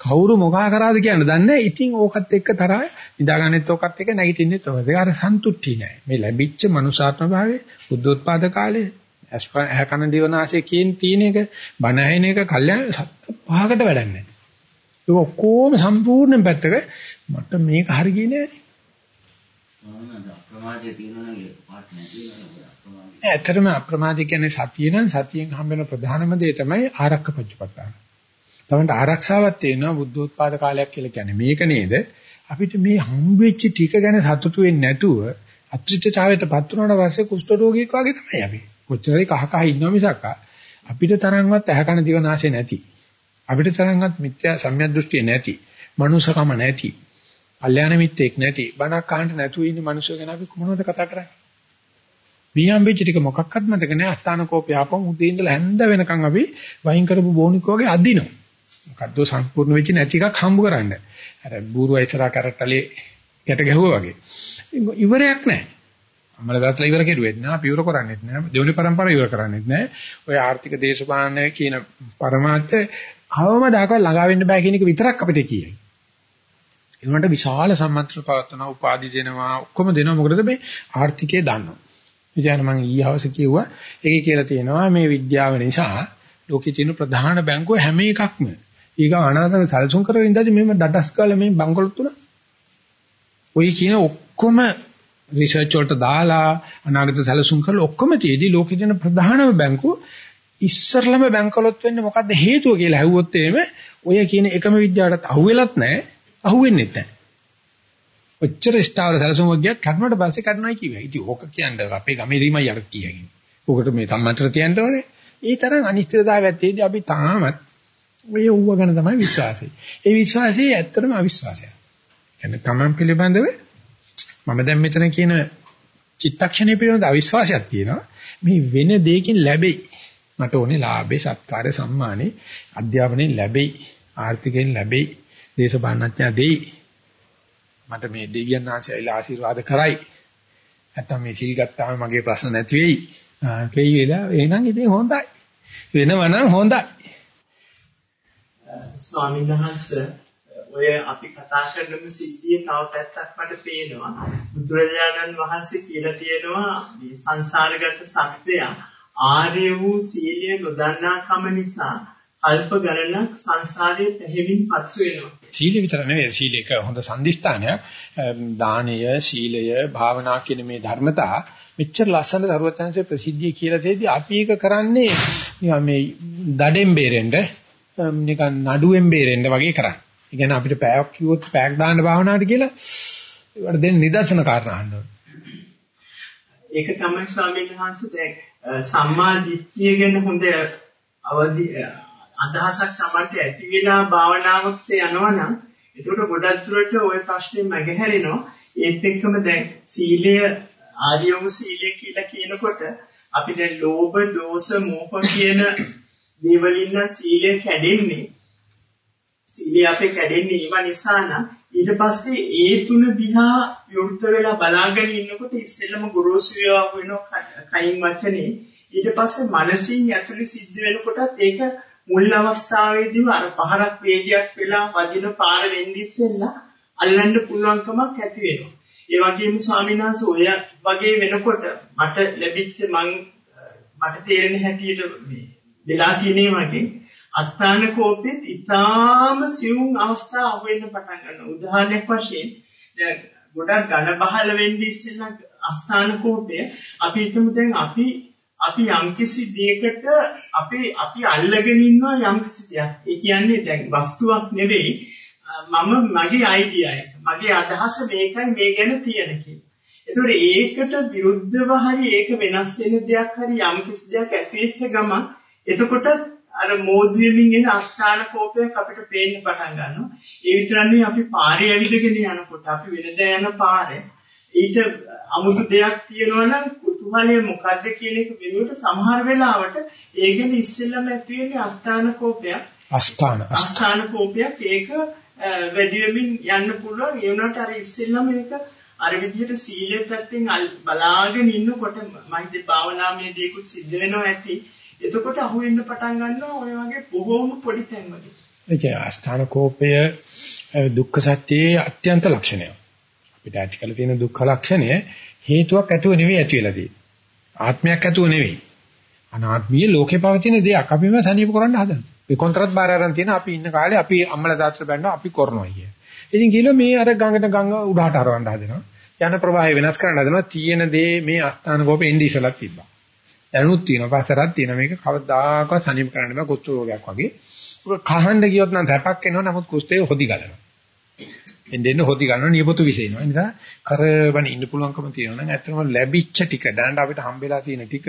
කවුරු මොකා කරාද කියන දන්නේ ඉතින් ඕකත් එක්ක තරහ නිදාගන්නෙත් ඕකත් එක්ක නැගිටින්නෙත් ඕක. ඒක අර සන්තුට්ටි නෑ. මේ ලැබිච්ච මනුෂාත්ම භාවයේ බුද්ධෝත්පාද කාලේ ඇහ කන දිවනාසය කියන තියෙන එක බණ ඇහෙන එක කල්යන සත්‍ය පහකට වැඩක් නැහැ. ඒක ඔක්කොම සම්පූර්ණ පැත්තක මට මේක හරි ගියේ නෑ. ඇත්තටම අප්‍රමාදය කියන්නේ සතිය නම් සතියෙන් හම්බෙන ප්‍රධානම දේ තමයි ආරක්ක පච්චපට්ඨාන. තමන්ට ආරක්ෂාවක් තියෙනවා බුද්ධෝත්පාද කාලයක් කියලා කියන්නේ මේක නේද? අපිට මේ හම්බෙච්ච ටික ගැන සතුටු වෙන්නේ නැතුව අත්‍රිතචාවයට පත් වුණාට පස්සේ කුෂ්ඨ රෝගියෙක් වගේ තමයි අපි. කොච්චරයි කහ කහ ඉන්නවා මිසක් අපිට තරම්වත් ඇහැකන දිවනාශය නැති. අපිට තරම්වත් මිත්‍යා සම්‍යක් දෘෂ්ටිය නැති. මනුසකම නැති. කල්යාණ මිත්‍යෙක් නැති. බණක් අහන්න නැතුව ඉන්න මිනිස්සු ගැන අපි කොහොමද කතා කරන්නේ? මේ හම්බෙච්ච ටික මොකක්වත් මතක නැහැ අස්ථාන කෝපය ආපම උදේ ඉඳලා හැන්ද වෙනකන් අපි වයින් කරපු බෝනික් වගේ අදිනවා. මොකද්ද සම්පූර්ණ වෙච්ච නැති එකක් හම්බ කරන්න. අර බూరుව ඉස්සරහා කරට්ටලේ ගැට ගැහුවා වගේ. ඉවරයක් නැහැ. අමල දාත්ලා ඉවර කෙරුවෙත් නෑ, අපි ඉවර කරන්නේත් නෑ, දෙවනි પરම්පරාව ඉවර කරන්නේත් නෑ. ඔය ආර්ථික දේශපාලන කියන પરමාර්ථ කවමදාකවත් ළඟා වෙන්න බෑ කියන එක විතරක් අපිට කියයි. ඒ වුණාට විශාල සම්මන්ත්‍රණ පවත්වනවා, උපාධි දෙනවා, ඔක්කොම දෙනවා. මොකටද මේ ආර්ථිකය දන්නවා. ඉතින් මම ඊ හවස කිව්වා ඒකේ කියලා තියෙනවා මේ විද්‍යාව නිසා ලෝකේ තියෙන ප්‍රධාන බැංකුව හැම එකක්ම ඊග අනාගත සැලසුම් කරගෙන ඉඳලා මේ ඩටස් කාලේ මේ බංකොලොත් තුන ඔය කියන ඔක්කොම රිසර්ච් වලට දාලා අනාගත සැලසුම් කරලා ඔක්කොම තියේදී ලෝකේ තියෙන ප්‍රධානම බැංකුව ඉස්සරළම බැංකවලත් වෙන්නේ මොකද්ද හේතුව කියලා ඇහුවොත් එහෙම ඔය කියන එකම විද්‍යාවටත් අහුවෙලත් නැහැ අහුවෙන්නෙත් නැහැ. ඔච්චර ස්ථාවර සැලසුම් ගියත් කඩනවට පස්සේ කඩනයි කියුවා. ඉතින් ඕක කියන්නේ අපේ ගමේ රීමයි අර කියන්නේ. ඕකට මේ සම්මන්ත්‍ර තියන්න ඕනේ. ඒ තරම් අනිශ්චිතතාවයක් තියෙද්දි අපි තාමත් ඔය ඌව ගැන තමයි විශ්වාසය. ඒ විශ්වාසය ඇත්තටම අවිශ්වාසයක්. කියන්නේ තමන් පිළිබඳව මම දැන් මෙතන කියන චිත්තක්ෂණය පිළිබඳ අවිශ්වාසයක් තියෙනවා. මේ වෙන දෙයකින් ලැබෙයි. මට ඕනේ ලාභේ, සත්කාරය, සම්මානේ, අධ්‍යාපනයෙන් ලැබෙයි, ආර්ථිකයෙන් ලැබෙයි, දේශපාලනඥයා දෙයි. මට මේ දෙවියන් ආශයයිලා ආශිර්වාද කරයි. නැත්තම් මේ සිල් ගත්තාම මගේ ප්‍රශ්න නැති වෙයි. කෙයි වෙලා එහෙනම් ඉතින් හොඳයි. වෙනවනම් හොඳයි. ස්වාමීන් වහන්සේ ඔය අපි කතා කරන සිද්ධිය තව පැත්තක් මට පේනවා. බුදුරජාණන් වහන්සේ කියලා තියෙනවා මේ සංසාරගත සත්‍යය ආර්ය වූ සීලය නොදන්නාකම නිසා අල්ප ගණනක් සංසාරයේ පැහැමින්පත් වෙනවා. සීල විතර නෙවෙයි සීලේක හොඳ සම්දිස්ථානයක්. දානය, සීලය, භාවනා කියන මේ ධර්මතා මෙච්චර ලස්සන දරුවචන්සේ ප්‍රසිද්ධිය කියලා තේදී අපි ඒක කරන්නේ මේ දඩෙන් බේරෙන්න නිකන් නඩුවෙන් බේරෙන්න වගේ කරන්නේ. ඒ කියන්නේ අපිට පැයක් කිව්වොත් පැයක් දාන්න භාවනාවට කියලා ඒවට දෙන්න නිදර්ශන කාරණා අහන්න ඕනේ. ඒක තමයි ස්වාමීන් වහන්සේ දැන් සම්මා දිට්ඨිය ගැන හොඳ අවදි අදහසක් තමයි ඇති වෙලා භාවනාවට යනවා නම් ඒකට ගොඩක් දුරට ওই ප්‍රශ්නේ මගහැරෙනවා. ඒත් එක්කම දැන් සීලය ආර්යව සීලය කියලා කියනකොට අපි දැන් ලෝභ, දෝෂ, මෝහ කියන දේවලින් සීලය කැඩෙන්නේ සීලය අපේ කැඩෙන්නේ ඒව නිසා නම් ඊට පස්සේ ඒ තුන දිහා විවෘත වෙලා බලාගෙන ඉන්නකොට ඉස්සෙල්ලම ගුරුසු වේවා වෙනවා කයින් වචනේ ඊට පස්සේ මනසින් ඇතුලේ සිද්ධ වෙනකොටත් ඒක මුල් අවස්ථාවේදීම අර පහරක් වේගයක් වෙලා වදින පාර වෙන්නේ ඉස්සෙල්ලා අල්ලන්න පුළුවන්කමක් ඇති වෙනවා ඒ වගේම ස්වාමීන් වහන්සේ ඔය වගේ වෙනකොට මට ලැබිච්ච මං මට තේරෙන හැටියට මේ වෙලා තියෙනේ වගේ අත්‍රාණ කෝපෙත් ඊටාම සියුම් අවස්ථා අහුවෙන්න පටන් ගන්නවා. උදාහරණයක් වශයෙන් දැන් ගොඩක් ඝන බහල වෙන්නේ ඉස්සෙල්ලා අස්ථාන කෝපය අපි හිතමු දැන් අපි අපි යම්කිසි දෙයකට අපි අපි අල්ලගෙන ඉන්නවා යම්කිසි දෙයක්. ඒ කියන්නේ දැන් වස්තුවක් නෙවෙයි මම මගේ අයිඩියා එක. මගේ අදහස මේකයි මේ ගැන තියෙන කියලා. ඒතකොට ඒකට විරුද්ධව හරි ඒක වෙනස් වෙන දෙයක් හරි යම්කිසි දෙයක් ඇතිවෙච්ච ගමන් එතකොට අර මෝධියමින් එන අස්ථාන කෝපයක් අපිට පේන්න පටන් ගන්නවා. ඒ විතරන්නේ අපි පාරේ ඇවිදගෙන යනකොට අපි වෙනදා යන පාරේ ඊට අමුතු දෙයක් තියෙනවා නම් කුතුහලය මොකද්ද කියන එක වෙනුවට සමහර වෙලාවට ඒකෙන් ඉස්සෙල්ලම ඇති වෙන්නේ අස්ථාන කෝපයක්. අස්ථාන අස්ථාන කෝපයක් ඒක වැඩි වෙමින් යන්න පුළුවන්. ඒ වුණාට අර ඉස්සෙල්ලම ඒක අර විදිහට සීලේ පැත්තෙන් බලාගෙන ඉන්නකොට හිතේ භාවනාමය දේකුත් සිද්ධ වෙනවා ඇති. එතකොට අහුවෙන්න පටන් ගන්නවා ඔය වගේ බොහෝම පොඩි තැන් වලින්. ඒ ආස්ථාන කෝපය දුක්ඛ සත්‍යයේ අත්‍යන්ත ලක්ෂණය. අපිට ඇති කළ තියෙන දුක්ඛ ලක්ෂණය හේතුවක් ඇතුව නෙවෙයි ඇති වෙලා තියෙන්නේ. ආත්මයක් ඇතුව නෙවෙයි. අනාත්මීය ලෝකේ පවතින දෙයක් අපිම සනීප කරන්න හදනවා. ඒ කොන්ත්‍රාත් බාර අරන් තියෙන අපි ඉන්න කාලේ අපි අම්මලා තාත්තලා බැන්නා අපි කරනවා කිය. ඉතින් කියලා මේ අර ගඟට ගඟ උඩහට හරවන්න හදනවා. යන ප්‍රවාහය වෙනස් කරන්න හදනවා. තියෙන දේ මේ අස්ථාන කෝපෙ එන්නේ ඉස්සලක් තිබ්බා. දැනුත් තියෙනවා පස්සරක් තියෙනවා මේක කවදාකවත් සනීප කරන්න බෑ කුෂ්ඨ රෝගයක් වගේ. ඔක කහන්න ගියොත් නම් තැපක් එනවා නමුත් කුෂ්ඨය හොදි ගලනවා. එන්න හොදි ගන්නවා නියපොතු විසෙනවා. ඒ නිසා කරවන ඉන්න පුළුවන්කම තියෙනවා නම් ඇත්තටම ලැබිච්ච ටික දැනට අපිට හම්බෙලා තියෙන ටික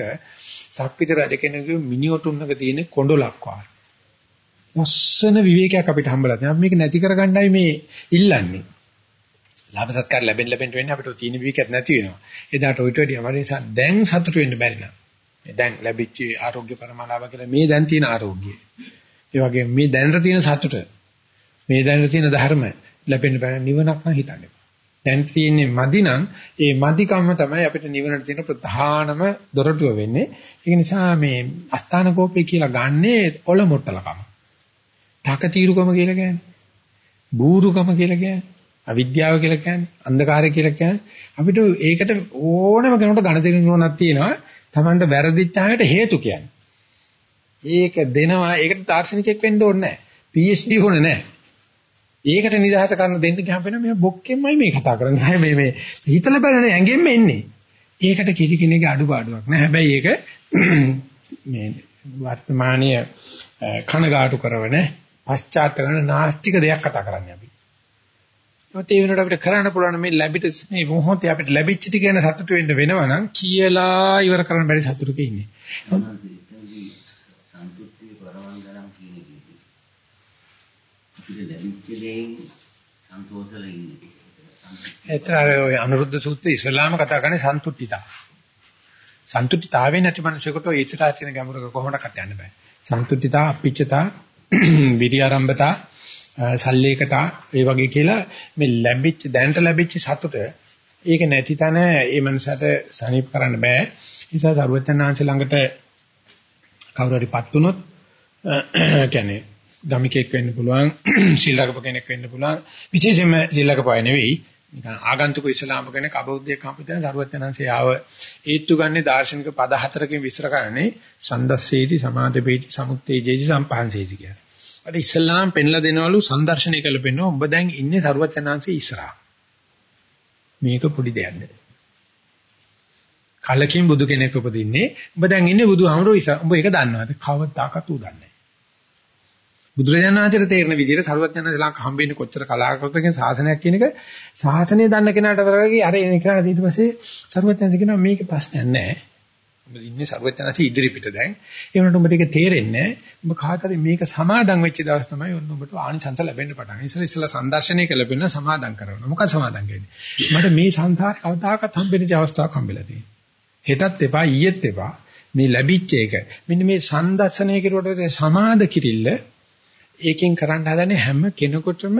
සක්විත රජ කෙනෙකුගේ මිනිඔටුන්නක තියෙන කොඬලක් වගේ. ලස්සන විවේකයක් අපිට හම්බලා තියෙනවා. අපි මේක නැති කරගන්නයි මේ ඉල්ලන්නේ. ලාභ සත්කාර ලැබෙන්න ලැබෙන්න වෙන්නේ අපිට තියෙන විවේකයක් නැති වෙනවා. එදාට ඔයිට වැඩි අමාරු නිසා දැන් සතුට වෙන්න බැරි නෑ. දැන් ලැබිච්ච ආරෝග්‍ය පරමාලාභ කියලා මේ දැන් තියෙන ආරෝග්‍යය. ඒ වගේම මේ දැනට තියෙන සතුට මේ දැනට තියෙන ධර්ම ලැබෙන්න බෑ නිවනක් නම් හිතන්නේ. දැන් තියෙන්නේ මදි නම් ඒ මදිකම තමයි අපිට නිවනට තියෙන ප්‍රධානම දොරටුව වෙන්නේ. ඒක නිසා මේ අස්ථාන කෝපේ කියලා ගන්නේ ඔල මොට්ටලකම. ඨකතිරුකම කියලා කියන්නේ. බූරුකම කියලා කියන්නේ. අවිද්‍යාව කියලා කියන්නේ. අන්ධකාරය කියලා කියන්නේ. අපිට ඒකට ඕනම කෙනෙකුට ගණ දෙන්න ඕනක් තියෙනවා. Tamanට වැරදිච්චාකට හේතු කියන්නේ. ඒක දෙනවා ඒකට දාර්ශනිකයෙක් වෙන්න ඕනේ නැහැ. PhD ඕනේ නැහැ. ඒකට නිදහස කරන්න දෙන්න ගියාම වෙන මේ බොක්කෙන්මයි මේ කතා කරන්නේ. මේ මේ හිතලා බලන ඇඟෙන්ම එන්නේ. ඒකට කිසි කෙනෙකුගේ අඩුපාඩුවක් නැහැ. හැබැයි ඒක <clears throat> මේ වර්තමානීය කනගාටු කරවන පශ්චාත් කරන නාස්තික දෙයක් කතා කරන්නේ අපි. ඒත් ඒ වෙනකොට අපිට කරන්න පුළුවන් මේ ලැබිට මේ මොහොතේ අපිට ලැබිච්ච ටික ගැන සතුටු වෙන්න වෙනවා නම් කියලා ඉවර කරන්න බැරි සතුටක ඉන්නේ. සන්තුෂ්ටි පරමංගලම් කියන එකේදී අපිට ලැබිච්ච දෙයින් සන්තෝෂල ඉන්නේ. ඒතර ඔය අනුරුද්ධ සූත්‍රයේ ඉස්ලාම කතා කරන්නේ සන්තුට්ඨිතා. සන්තුට්ඨිතාවේ නැති මනුෂයෙකුට ඔය ඊටා තියෙන ගැඹුරක කොහොමද කතා බෑ. සන්තුට්ඨිතා, අපිච්චතා, <clears throat> විරියාරම්භතා, සල්ලේකතා ඒ වගේ කියලා මේ ලැබිච්ච දැනට ලැබිච්ච සතුට ඒක නැති තැන ඒ මනසට සනීප කරන්න බෑ. නිසා සරුවචනාංශ ළඟට කවුරු හරිපත් වුණොත් <clears throat> කියන්නේ ගමිකෙක් වෙන්න පුළුවන්, <clears throat> සිල්ලකප කෙනෙක් වෙන්න පුළුවන්. විශේෂයෙන්ම සිල්ලකපය නෙවෙයි නිකන් ආගන්තුක ඉස්ලාම කෙනෙක් අබෞද්ධයෙක් හම්බෙතන සරුවචනාංශය ආව ඒත්තු ගන්නේ දාර්ශනික පද හතරකින් විස්තර කරන්නේ සන්දස්සේති සමාදපේති සමුත්තේජේති සම්පහන්සේති කියලා. අර ඉස්ලාම් පෙන්ලා දෙනවලු සංදර්ශනය කළ පෙන්නව ඔබ දැන් ඉන්නේ සරුවචනාංශයේ ඉස්සරහා. මේක පොඩි දෙයක්ද? කලකින් බුදු කෙනෙක් උපදින්නේ ඔබ දැන් ඉන්නේ බුදුහාමුදුරුවෝ ඉස්සර. ඔබ ඒක දන්නවද? කවදාකවත් උ දන්නේ නැහැ. බුදුරජාණන් වහන්සේට තේරෙන විදිහට සරුවචනාංශ ලාංක හම්බෙන්නේ කොච්චර කලාකෘතකින් සාසනයක් කියන එක සාසනය දන්න කෙනාට වගේ අර එන කෙනාට ඊට පස්සේ සරුවචනාංශ කියනවා මේක ප්‍රශ්නයක් නැහැ. ඔබ ඉන්නේ සර්වඥාසී ඉදිරි පිට දැන්. ඒ වුණාට උඹට ඒක තේරෙන්නේ නැහැ. ඔබ කාටරි මේක සමාදන් වෙච්ච දවස් තමයි ඔන්න ඔබට ආනිසංස ලැබෙන්න පටන් ගන්න. ඉස්සෙල්ලා ඉස්සෙල්ලා සංදර්ශනය කළ පෙන්න සමාදන් කරනවා. මොකක්ද සමාදන් වෙන්නේ? මට මේ සංසාරේ කවදාකවත් හම්බෙන්නේ අවස්ථාවක් හම්බෙලා තියෙනවා. හෙටත් එපා ඊයේත් එපා මේ ලැබිච්ච එක. මෙන්න මේ සංදර්ශනය කෙරුවට සමාද කිරිල්ල ඒකෙන් කරන්න හදන්නේ හැම කෙනෙකුටම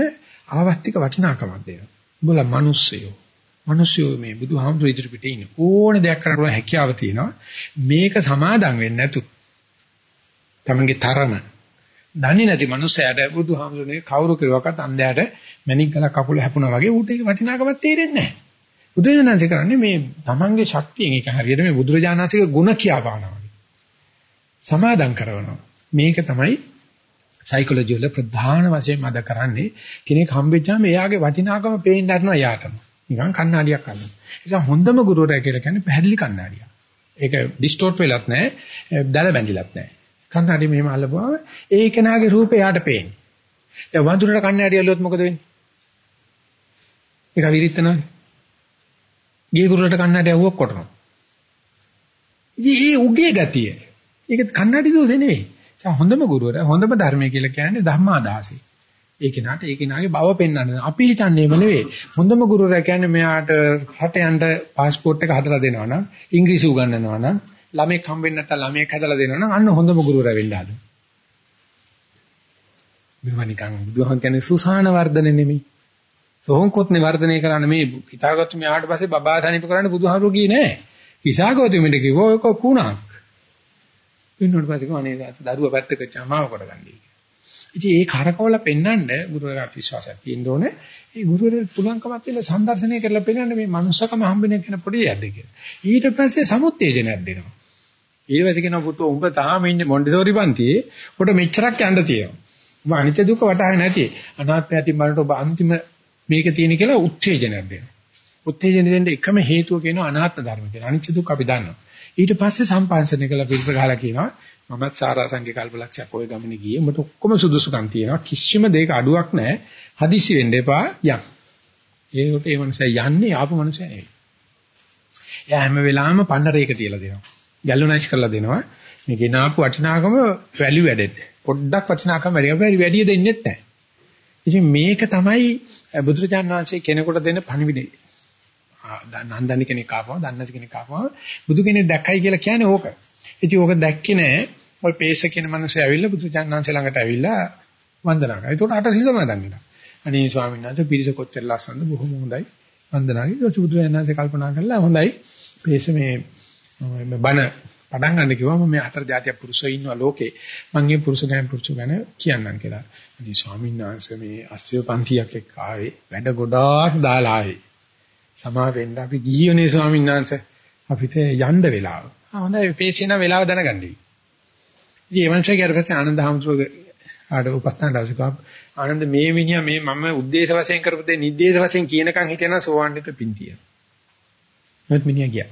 ආවස්තික වටිනාකමක් දෙනවා. උඹලා මිනිස්සයෝ මිනිස්සු මේ බුදුහාමුදුරු ඉදිරිපිට ඉන්න ඕන දෙයක් කරන්න හැකියාව තියෙනවා. මේක සමාදම් වෙන්නේ නැතු. තමන්ගේ තරම දන්නේ නැති මිනිස්සයාට බුදුහාමුදුරනේ කවුරු කෙරුවක්වත් අන්ධයාට මණික් ගල කකුල හැපුණා වගේ ඌට ඒක වටිනාකමක් තේරෙන්නේ නැහැ. බුදුරජාණන්සේ කරන්නේ මේ තමන්ගේ ශක්තියෙන් ඒක හරියට මේ බුදුරජාණන්සේගේ ගුණ කියා පානවා. සමාදම් කරනවා. මේක තමයි සයිකොලොජි වල ප්‍රධාන වශයෙන් මද කරන්නේ කෙනෙක් හම්බෙච්චාම එයාගේ වටිනාකම පේන්න ගන්නවා යාටම. නිකන් කණ්ණාඩියක් අල්ලනවා. ඒ නිසා හොඳම ගුරුවරයා කියලා කියන්නේ පැහැදිලි කණ්ණාඩියක්. ඒක ඩිස්ටෝට් වෙලත් නැහැ, දැල බැඳිලත් නැහැ. කණ්ණාඩිය මෙහෙම අල්ලපුවාම ඒ කෙනාගේ රූපය යාට පේන්නේ. දැන් වඳුරට කණ්ණාඩිය ඇල්ලුවොත් මොකද වෙන්නේ? ඒක විරිත්තනවනේ. ගේ කුරුලට කන්නඩි ඇහුවක් කොටනවා. ඉතින් ඒ උගේ ගතිය. ඒක කන්නඩි දෝෂේ නෙවෙයි. ඒ හොඳම ගුරුවරයා හොඳම ධර්මය කියලා කියන්නේ ධර්මාදාසි. ඒ කෙනාට ඒ කෙනාගේ බව පෙන්වන්න. අපි හිතන්නේම නෙවෙයි. හොඳම ගුරුවරයා කියන්නේ මෙයාට රට යන්න પાස්පෝර්ට් එක හදලා දෙනවා නම්, ඉංග්‍රීසි උගන්වනවා නම්, ළමෙක් හම්බෙන්න නැත්නම් ළමයෙක් හදලා දෙනවා නම් අන්න හොඳම ගුරුවරයා වෙන්න හදන. මේවා නිකන් බුදුහන් කියන්නේ සුසාන වර්ධන නෙමෙයි. සෝංකොත්නේ වර්ධනය කරන්න මේ හිතාගත්තු මෙයාට පස්සේ බබා තනිප කරන්න බුදුහාමුදුරු ගියේ නෑ. කිසాగෞතමෙට කිව්වා ඔයක කුණක්. වෙනුවට පස්සේ කිව්වා අනේ දරුවා පැත්තක චමාව කරගන්නයි. ඉතින් ඒ කරකවල පෙන්නන්න ගුරුවරයාට විශ්වාසයක් තියෙන්න ඕනේ. ඒ ගුරුවරයාට පුළුවන්කමක් තියෙන සම්දර්ශනය කරලා පෙන්නන්න මේ මනුස්සකම හම්බෙන කෙන පොඩි යද්ද කියලා. ඊට පස්සේ සමුත්තේජනයක් දෙනවා. ඊට පස්සේ කියනවා පුතෝ උඹ තාම ඉන්නේ මොන්ඩිසෝරි පන්තියේ. ඔබට මෙච්චරක් යන්න තියෙනවා. උඹ අනිත්‍ය දුක්ඛ වටහාගෙන නැති. අනාත්මය අතින් බලනකොට ඔබ අන්තිම මේක තියෙන කියලා උත්තේජනයක් දෙනවා. උත්තේජන දෙන්න එකම හේතුව කියනවා අනාත්ම ධර්ම කියලා. අනිත්‍ය දුක් අපි දන්නවා. ඊට පස්සේ සම්පාංශනය කළ පිළිපර ගහලා කියනවා මමත් සාරාංශික කල්පලක්ෂයක් ඔය ගමනේ ගියේ. මට ඔක්කොම සුදුසුකම් තියෙනවා. කිසිම දෙයක අඩුවක් නැහැ. හදිසි වෙන්න එපා යන්න. ඒකට ඒ මනුස්සයා යන්නේ ආපු මනුස්සයා නෙවෙයි. එයා හැම වෙලාවෙම පන්නරේක තියලා දෙනවා. ගැලුනයිස් කරලා දෙනවා. මේ ගෙනාපු වටිනාකම වැලියු ඇඩඩ්. පොඩ්ඩක් වටිනාකම වැඩි වැඩි දෙන්නෙත් නැහැ. ඉතින් මේක තමයි බුදුරජාන් වහන්සේ කෙනෙකුට දෙන පණිවිඩය. නන්දනි කෙනෙක් ආපුවම දන්නති කෙනෙක් ආපුවම බුදු කෙනෙක් දැක්කයි කියලා කියන්නේ ඕක. ඉතින් ඕක දැක්කේ නෑ. ඔය පේස කියන මිනිස්සු ඇවිල්ලා බුදුරජාන් වහන්සේ ළඟට ඇවිල්ලා වන්දනා කරා. ඒකට අට සිල්ම දන්නවා. අනේ ස්වාමීන් වහන්සේ පිරිස කොච්චර ලස්සනද බොහොම හොඳයි. වන්දනා කරලා බුදුරජාන් වහන්සේ කල්පනා කළා හොඳයි. පේස මේ බණ පටන් ගන්න කිව්වම මේ හතර જાතිය පුරුෂයෝ ඉන්නවා ලෝකේ. මම මේ පුරුෂ ගැන පුරුෂ ගැන කියන්නම් කියලා. ඉතින් ස්වාමීන් වහන්සේ මේ අස්සය පන්තියක් එක්ක ආවේ වැඩ ගොඩාක් දාලා ආවේ. සමා වෙන්න අපි ගිහියෝනේ ස්වාමීන් වහන්සේ අපිට යන්න වෙලාව. ආ හොඳයි පේසිනා වෙලාව දැනගන්නයි. ඉතින් ඒ මනුස්සයා ඊට පස්සේ ආනන්ද හැමතුරුගේ ආඩ උපස්ථාන දවසක ආනන්ද මේ මිනිහා මේ මම උද්දේශ වශයෙන් කරපු දේ නිද්දේශ වශයෙන් කියනකන් හිතේන සෝවන්නට පින්තිය. මොකද මිනිහා ගියා.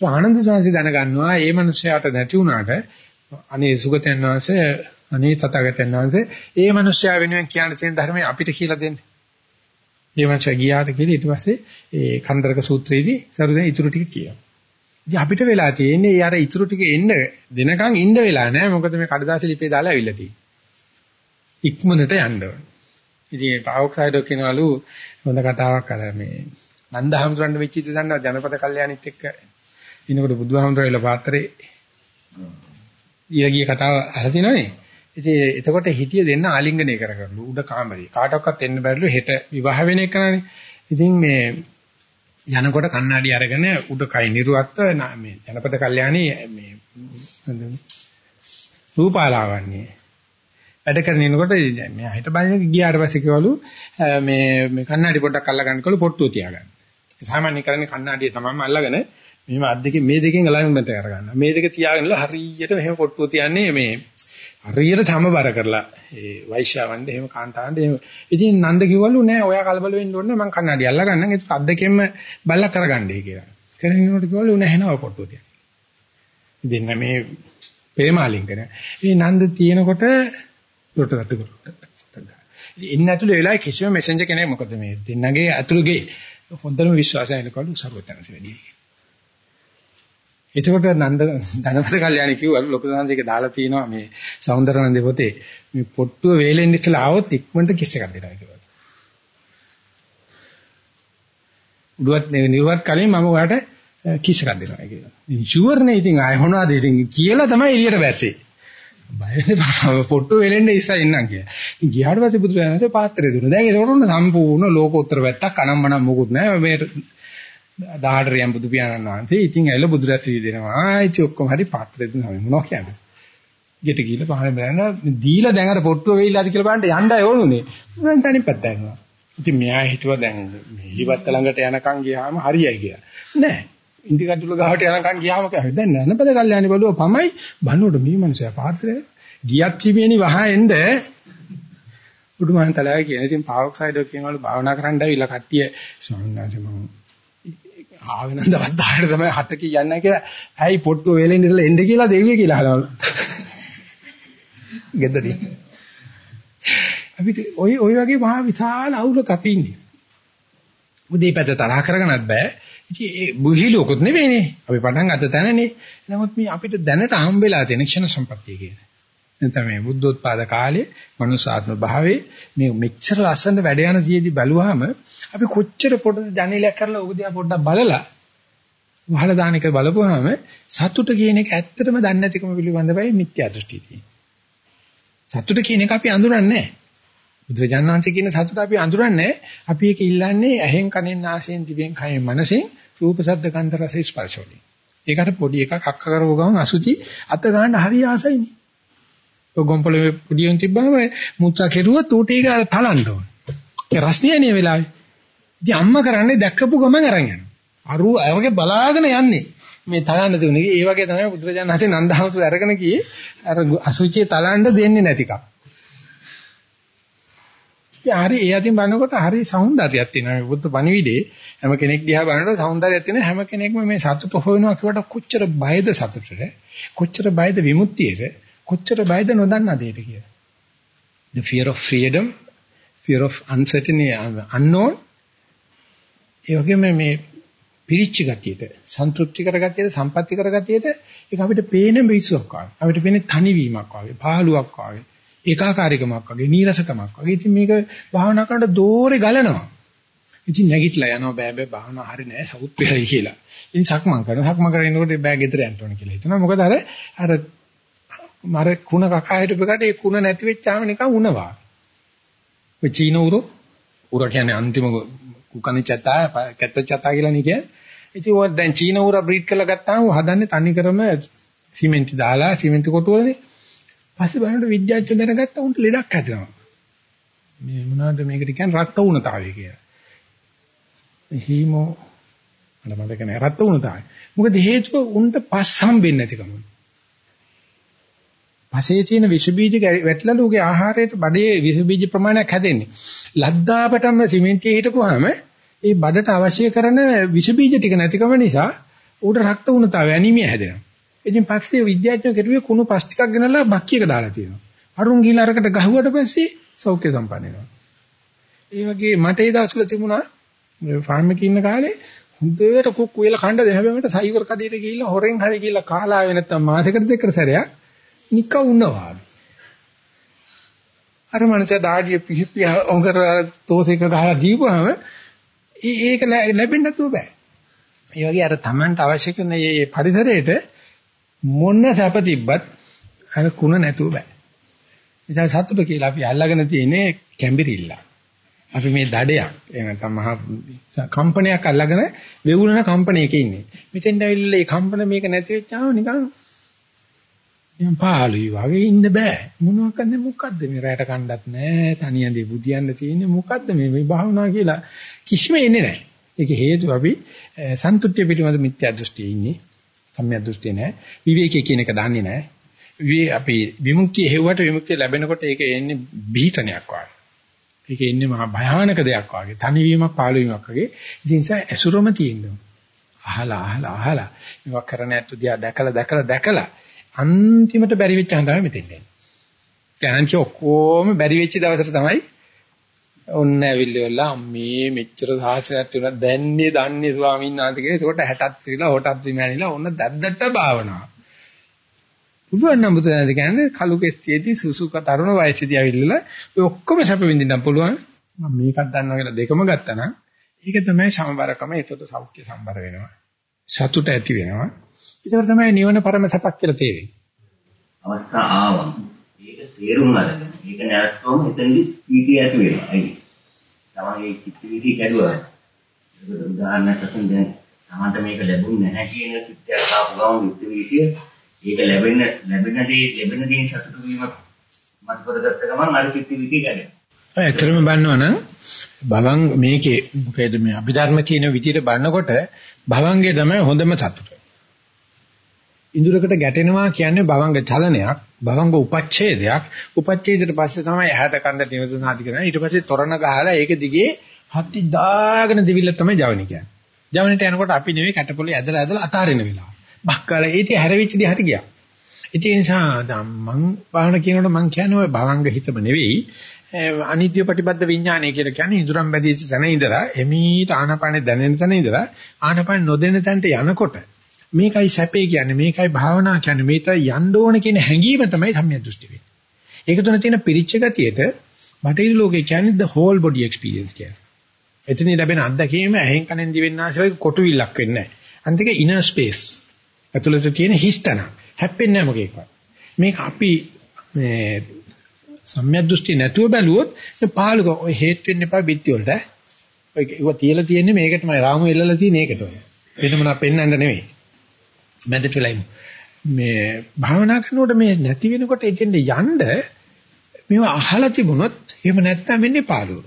ආනන්ද සාංශි දැනගන්නවා මේ මනුස්සයාට නැති වුණාට අනේ සුගතයන් වහන්සේ අනේ තථාගතයන් වහන්සේ ඒ මනුස්සයා වෙනුවෙන් කියන්න තියෙන ධර්මය අපිට කියලා දෙන්න. මේ මනුස්සයා ගියාට කියලා ඊට පස්සේ ඒ කන්දරක සූත්‍රයේදී සරුදෙන ඉතුරු ටික කියනවා. ඉතින් අපිට වෙලා තියෙන්නේ ඒ අර ඉතුරු ටික එන්න දෙනකන් ඉන්න වෙලා නැහැ. මොකද මේ කඩදාසි ලිපේ දාලා අවිල්ල තියෙන්නේ. ඉක්මනට යන්න ඕන. ඉතින් ඒ පාවොක්සයිඩෝ කියනවලු හොඳ කතාවක් අර මේ නන්දහම්තුරන් වෙච්ච ඉතින් දන්නවා ජනපද කල්යාණිත් එක්ක ඉනකොට බුදුහාමුදුරුවෝ පාත්‍රේ ඊළඟිය කතාව අහලා තිනවනේ. ඉතින් එතකොට හිතිය දෙන්න ආලිංගනය කරගන්නලු උඩ කාමරේ. කාටවත් එන්න බැරිලු හෙට විවාහ වෙන එක නනේ. ඉතින් මේ යනකොට කණ්ණාඩි අරගෙන උඩ කයි නිර්වත්ව මේ ජනපද කල්යාණි මේ රූපාලාවන්නේ වැඩ කරගෙන ඉනකොට මේ හිට බලන ගියාට පස්සේ කිවලු මේ මේ කණ්ණාඩි පොඩ්ඩක් අල්ල ගන්නකොළු පොට්ටුව තියාගන්න. සාමාන්‍ය කරන්නේ කණ්ණාඩිය තමයිම අල්ලගෙන මෙහෙම අත් දෙකේ මේ දෙකෙන් අලයින්මන්ට් එක කරගන්න. මේ දෙක තියාගෙනලා හරියට මෙහෙම පොට්ටුව තියන්නේ මේ හරියට සමබර කරලා ඒ වෛශ්‍යාවන්ද එහෙම කාන්තාවන්ද එහෙම. ඉතින් නන්ද කිව්වලු නෑ ඔයා කලබල වෙන්න ඕනේ මං කන්නඩි අල්ල ගන්නම් ඒක අත් දෙකෙන්ම බල්ලා කරගන්නයි කියලා. කරගෙනනකොට කිව්වලු නෑ එහෙනම් ඔය පොට්ටුව තියන්න. ඉතින් මේ ප්‍රේමාලින්කන. ඉතින් නන්ද තියෙනකොට දොට දට කරා. ඉතින් ඉන්න ඇතුළේ වෙලාවේ කිසිම මෙසෙන්ජර් කෙනෙක් මොකද මේ දෙන්නගේ ඇතුළේ හොඳම විශ්වාසය එනකොට සර්වතනස වැඩි. එතකොට නන්ද ධනපත කල්යාණි කිව්වා ලොකු සංහසයක දාලා තිනවා මේ සෞන්දරනන්දේ පොතේ මේ පොට්ටුව වේලෙන් ඉස්සලා ආවොත් ඉක්මනට කිස් එකක් දෙනවා කියලා. උඩුවත් නිර්වත් කලින් මම ඔයාලට කිස් එකක් දෙනවා කියලා. ඉතින් ෂුවර් නේ ඉතින් ආය මොනවද ඉතින් කියලා තමයි එළියට බැස්සේ. බය වෙන්න පොට්ටුව වේලෙන් ඉස්සලා ඉන්නම් කියලා. ඉතින් ගියාට පස්සේ බුදුරජාණන්සේ පාත්‍රය දුන්නා. දැන් ඒක උඩ සම්පූර්ණ ලෝකෝත්තර වැත්තක් අනම්මනම් මොකුත් නැහැ. මේ 18 රියම් බුදු පියාණන් වහන්සේ ඉතින් ඇවිල්ලා බුදු රැස්වි දෙනවා. ආයිති ඔක්කොම හරි පාත්‍රෙ දෙනවා මොනවා කියන්නේ. ගෙට ගිහලා පහන බැලනවා දීලා දැන් අර පොට්ටුව වෙයිලාද කියලා බලන්න යන්නයි ඕනුනේ. මම තනිපත් දැන්නවා. ඉතින් මෙයා හිතුවා දැන් හිවත් ළඟට යනකම් ගියාම හරියයි කියලා. නෑ. ඉන්දිකටුල ගහට යනකම් ගියාම කැවේ. දැන් නනපද කල්යාණි බලුව පමයි බන්නොට මේ මිනිසා පාත්‍රය ගියත් හිමේනි වහා එන්න උඩුමහන් තලාවේ කියන ඉතින් පාවොක්සයිඩෝ කියනවලු භාවනා කරන්න ඇවිල්ලා කට්ටිය ස්වාමීන් වහන්සේ මම ආවෙ නම් දවස් 10ට තමයි හත කියන්නේ කියලා. ඇයි පොට්ටු වේලෙන් ඉඳලා එන්න කියලා දෙවිය කියලා අහනවලු. ගෙදරින්. අපිට ওই ওই වගේ මහා විශාල අවුලක අපි ඉන්නේ. උදේ පැත්ත තරහ කරගන්නත් බෑ. ඉතින් ඒ බුහිලෝකුත් නෙවෙයිනේ. අපි පටන් ගත්ත තැනනේ. නමුත් මේ අපිට දැනට හම්බෙලා තියෙන ක්ෂණ සම්පත්තිය කියන්නේ. නැත්නම් මේ බුද්ධෝත්පාද කාලේ මනුසාත්ම භාවයේ මේ මෙච්චර ලස්සන වැඩ යන තියේදී බැලුවාම අපි කොච්චර පොඩ්ඩක් ජනේලයක් කරලා උග දිහා පොඩ්ඩක් බලලා වහලා දාන එක බලපුවාම සතුට කියන එක ඇත්තටම දන්නේ නැතිකම පිළිබඳවයි මිත්‍යා දෘෂ්ටිය තියෙන්නේ. සතුට කියන එක අපි අඳුරන්නේ නැහැ. බුදුරජාණන් වහන්සේ කියන සතුට අපි අඳුරන්නේ අපි ඒක ඉල්ලන්නේ ඇහෙන් කනෙන් නාසයෙන් දිවෙන් කයෙන් මනසෙන් රූප ශබ්ද ගන්ධ රස ස්පර්ශ වලින්. ඒකට පොඩි එකක් අක්ක කරව ගමන් අසුචි අත ගන්න හරි ආසයිනේ. ඔය ගොම්පලේ පුඩියෙන් තිබ්බම මුත්‍රා කෙරුවොත් ඌට ඒක තලන්න ඕන. ඒ රස්නියනේ වෙලාවේ. ඉතින් අම්මා කරන්නේ දැක්කපු ගමන් අරන් යනවා. අරුව එවගේ බලාගෙන යන්නේ. මේ තලන්න තිබුණේ. ඒ වගේ තමයි බුදුරජාණන් හසේ නන්දහමතු අරගෙන ගියේ අර අසුචිය තලන්න දෙන්නේ නැතිකම්. ඉතින් හරි ඒ අතින් බලනකොට හරි సౌందර්යයක් තියෙනවා. මේ බුද්ධ පණිවිඩේ හැම කෙනෙක් දිහා බලනකොට සෞන්දර්යයක් තියෙන හැම කෙනෙක්ම මේ සතුට හොයනවා කියවට කොච්චර බයද සතුටට කොච්චර බයද විමුක්තියට කොච්චර බයද නොදන්නා දෙයට කියලා. The fear of freedom, fear of uncertainty, unknown. ඒ වගේම මේ පිරිච්ච ගතියට, සන්තුෂ්ටි කරගතියට, සම්පatti කරගතියට ඒක අපිට පේන විශ්වාසයක් වගේ. අපිට පේන තනිවීමක් වගේ, පහළුවක් වගේ, ඒකාකාරීකමක් වගේ, නීරසකමක් වගේ. ඉතින් මේක භාවනා කරනකොට දෝරේ ගලනවා. ඉතින් නැගිටලා යනවා බෑ බෑ භාවනා හරි නෑ සවුත් වෙලයි කියලා. ඉතින් සක්මන් කරනවා. සක්මන් කරනකොට බෑ ගෙදර යන්න ඕන කියලා හිතනවා. මොකද අර අර මර කුණ කකා හිටපෙකට ඒ කුණ නැති වෙච්චාම නිකන් උනවා. ඔය චීන උරෝ උර කියන්නේ අන්තිම කුකණි චතා කැත්ත චතා කියලා නේ කියන්නේ. ඉතින් ඔය දැන් චීන උර බ්‍රීඩ් කරලා ගත්තාම හදන්නේ තනි කරම සිමෙන්ති දාලා සිමෙන්ති කොටුවලනේ. පස්සේ බලනකොට විද්‍යාඥයෝ දැනගත්තා උන්ට ලෙඩක් හැදෙනවා. මේ මොනවද මේකට කියන්නේ රක්ත උණතාවය කියලා. හීමෝ මට මතක නෑ රක්ත උණතාවය. මොකද හේතුව උන්ට පස් හම්බෙන්නේ නැතිකම. පසේ තියෙන විස බීජ වැටලා ලෝකේ ආහාරයට බඩේ විස බීජ ප්‍රමාණයක් හැදෙන්නේ. ලද්දාපටම සිමෙන්තිය හිටපුවාම ඒ බඩට අවශ්‍ය කරන විස බීජ ටික නැතිකම නිසා ඌට රක්ත උණතාවය ඇනිමිය හැදෙනවා. ඉතින් පස්සේ විද්‍යාඥයෝ කෙරුවේ කුණු පස් ටිකක් ගෙනලා බක්කියක දාලා තියෙනවා. අරුන් ගිහලා අරකට ගහුවට පස්සේ සෞඛ්‍ය සම්පන්න වෙනවා. ඒ වගේ මට ඒ දවස්වල තිබුණා ෆාම් එකේ ඉන්න කාලේ හොඳට කුක් වේලා කණ්ඩ දෙහැබැමට සයිවර් කඩේට ගිහිල්ලා හොරෙන් හරි ගිහිල්ලා කාලා ආවේ නැත්තම් මාසෙකට දෙකකට සැරයක් නික වුණා. අර මනස දාඩිය පිහිපිය ඔංගර තෝසෙක ගහලා දීපුවාම ඒක ලැබෙන්න නැතුව බෑ. ඒ වගේ අර Tamanට අවශ්‍ය කරන මේ පරිසරයට මොන සැප තිබ්බත් අර කුණ නැතුව බෑ. නිසා සතුට කියලා අපි අල්ලගෙන තියෙන්නේ කැම්බිරිල්ල. අපි මේ දඩයක් එහෙම නැත්නම් මහා කම්පනයක් අල්ලගෙන වෙවුලන කම්පනයක ඉන්නේ. මෙතෙන්ට ඇවිල්ලා මේ කම්පන මේක නැති වෙච්චාම නිකන් නිකන් පාළුයි වගේ ඉන්න බෑ. මොනවාක්ද මොකද්ද මේ රැට කණ්ඩත් නෑ. තනියදී බුදියන්න තියෙන්නේ මොකද්ද මේ මේ භාවනා කියලා කිසිම එන්නේ නෑ. ඒක හේතුව අපි සන්තුට්ඨිය පිළිබඳ මිත්‍යා දෘෂ්ටියේ ඉන්නේ. සම්‍යක් දෘෂ්ටිය නෑ. විවේකයේ කියන එක දන්නේ නෑ. විවේ අපි විමුක්තිය හෙව්වට විමුක්තිය ලැබෙනකොට ඒක එන්නේ බීතනයක් වගේ. ඒක එන්නේ මහා භයානක දෙයක් වගේ. තනිවීමක් පාළුවීමක් වගේ. ඉතින් ඒ ඇසුරම තියෙනවා. අහලා අහලා අහලා මේවා කරන ඇත්ත දිහා දැකලා දැකලා දැකලා අන්තිමට බැරි වෙච්චාම තමයි මෙතෙන් එන්නේ. ගණන්ච ඔක්කොම බැරි වෙච්ච දවසට තමයි ඔන්න ඇවිල්ලා අම්මේ මෙච්චර සාහසයක් තුනක් දැන්නේ දන්නේ ස්වාමීන් වහන්සේ කියලා. ඒකට 60ත් කියලා හොටත් විමැනිලා ඔන්න දැද්දට භාවනාව. පුළුවන් නම් බුදුදහම කියන්නේ කලු කෙස්තියේදී සුසුක තරුණ වයසේදී ඇවිල්ලා ඔය ඔක්කොම සැප විඳින්න පුළුවන්. මම මේකක් දන්නවා කියලා දෙකම ගත්තා නම් ඒක තමයි සමබරකම ඒකට සෞඛ්‍ය සම්බර වෙනවා. සතුට ඇති වෙනවා. ඒක තමයි නිවන පරම සපක් කියලා තේරෙන්නේ. අවස්ථා ආවම ඒක තේරුම් අරගෙන ඒක නැවතුම් එතනදි පීටි ඇති වෙනවා. අයිති. තමයි චිත්ත වීදි කැඩුවා. උදාහරණයක් වශයෙන් දැන් තමන්ට මේක ලැබුණ නැහැ කියන චිත්තයක් ආපු ගමන් චිත්ත වීදිය ඒක ලැබෙන ලැබෙන දේ ලැබෙන දේ සතුටු වීම මත් කරගත්ත ගමන් අර චිත්ත වීදිය කැඩෙනවා. ඇත්තටම බලනවනම් භවං මේකේ මොකේද මේ අභිධර්ම තියෙන විදිහට බලනකොට භවංගේ තමයි හොඳම සතුට. ඉඳුරකට ගැටෙනවා කියන්නේ භවංග චලනයක්, භවංග උපච්ඡේදයක්. උපච්ඡේදයට පස්සේ තමයි ඇහැට කන්න නිවසනාදි කරන්නේ. ඊට පස්සේ තොරණ ගහලා ඒක දිගේ හත්ති දාගෙන දිවිල්ල තමයි ජවනි කියන්නේ. ජවනිට යනකොට අපි නෙවෙයි කැටපොලේ ඇදලා ඇදලා අතාරින වෙලාව. බක්කාලා ඊට හැරවිච්ච දිහාට ගියා. ඒ නිසා මං බාහන කියනකොට මං කියන්නේ ඔය භවංග හිතම නෙවෙයි අනිත්‍ය ප්‍රතිබද්ධ විඥානය කියලා කියන්නේ ඉදurang බැදීච්ච තැන ඉඳලා එමීට ආනපානේ දැනෙන තැන ඉඳලා ආනපාන නොදෙන තැනට යනකොට මේකයි සැපේ කියන්නේ මේකයි භාවනා කියන්නේ මේකයි යන්න ඕන කියන හැඟීම තමයි සම්‍යක් දෘෂ්ටි වෙන්නේ. ඒක තුන තියෙන පිරිච්ච ගතියට බටහිර ලෝකේ කියන්නේ the whole body experience කියලා. එතන ලැබෙන අත්දැකීම ඇහෙන් කනෙන් දිවෙන් ආශාවෙ කොටුවිල්ලක් වෙන්නේ නැහැ. අන්තික inner space. ඇතුළත තියෙන හිස්තන. හැප්පෙන්නේ නැහැ මොකේකවත්. මේක අපි මේ සම්‍යක් දෘෂ්ටි නැතුව බැලුවොත් මේ පාලක ඔය හේත් වෙන්න එපා බිත්ති වලට. ඔය ඒව තියලා තියෙන්නේ මේකටමයි රාමු එල්ලලා තියෙන ඒකට ඔය. වෙන මොනවා පෙන්වන්න නෙවෙයි. මැදට වෙලා ඉමු. මේ භාවනා කරනකොට මේ නැති වෙනකොට එතෙන්ද යන්න මේව අහලා තිබුණොත් එහෙම නැත්නම් වෙන්නේ පාළුව.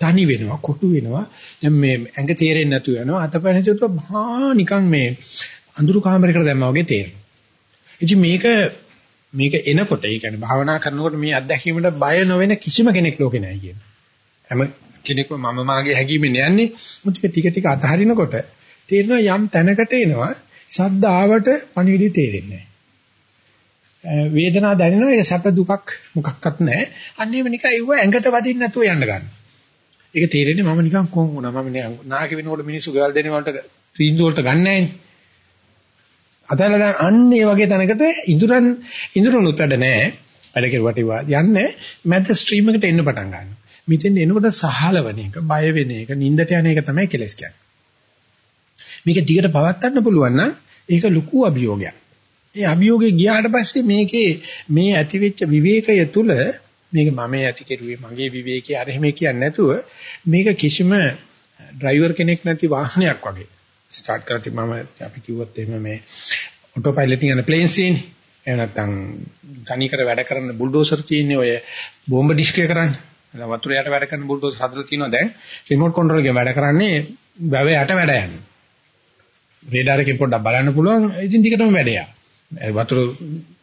තනි වෙනවා, කොටු වෙනවා. දැන් මේ ඇඟ තේරෙන්නේ නැතු වෙනවා. අතපය නැතුව මහා නිකන් මේ අඳුරු කාමරයකට දැම්මා වගේ තේරෙනවා. ඉතින් මේක මේක එනකොට ඒ කියන්නේ භාවනා කරනකොට මේ අත්දැකීමට බය නොවන කිසිම කෙනෙක් ලෝකේ නැහැ කියන. හැම කෙනෙක්ම මම මාගේ හැඟීමෙන් යන්නේ මුත් ටික ටික අතහරිනකොට තේරෙනවා යම් තැනකට එනවා සද්ද ආවට පණිවිඩය තේරෙන්නේ නැහැ. වේදනාව දැනෙනවා ඒක සැප දුකක් මොකක්වත් නැහැ. අන්න ඒව නිකන් ඒව ඇඟට වදින්න නැතුව යන්න ගන්න. ඒක තේරෙන්නේ මම නිකන් කොන් වුණා. මම නාකි වෙනකොට මිනිස්සු ගෙවල් දෙන වලට තීන්දුව වලට ගන්න නැහැනේ. අතල දැන් අන්න ඒ වගේ තැනකට ඉඳුරන් ඉඳුරනුත් වැඩ නැහැ. වැඩ කෙරුවට ඉවා යන්නේ මැද ස්ට්‍රීම් එකට එන්න පටන් ගන්නවා. මෙතෙන් එනකොට සහලවන එක, බය වෙන එක, නිින්දට යන එක තමයි කෙලස් කියන්නේ. මේක දිගට පවත්වන්න පුළුවන් නම් ඒක ලুকু අභියෝගයක්. ඒ අභියෝගේ ගියාට පස්සේ මේකේ මේ ඇතිවෙච්ච විවේකය තුල මේක මම ඇති කෙරුවේ මගේ විවේකයේ අර එහෙම කියන්නේ නැතුව මේක කිසිම ඩ්‍රයිවර් කෙනෙක් නැති වාහනයක් වගේ. ස්ටාර්ට් කරලා මම අපි කිව්වොත් එහෙම මේ ඔටෝ පයිලට් යන ප්ලේන් සීන් එහෙම නැත්නම් තනිකර වැඩ කරන බුල්ඩෝසර් තියෙන්නේ ඔය බෝම්බ ඩිස්කේ කරන්නේ. වතුර යට වැඩ කරන බුල්ඩෝසර් හදලා තියෙනවා දැන්. රිමෝට් කන්ට්‍රෝල් එකෙන් වැඩ කරන්නේ වැව යට වැඩ යන්නේ. රේඩාර එකෙන් පොඩ්ඩක් බලන්න පුළුවන්. ඉතින් ටිකටම වැඩ යනවා වතුර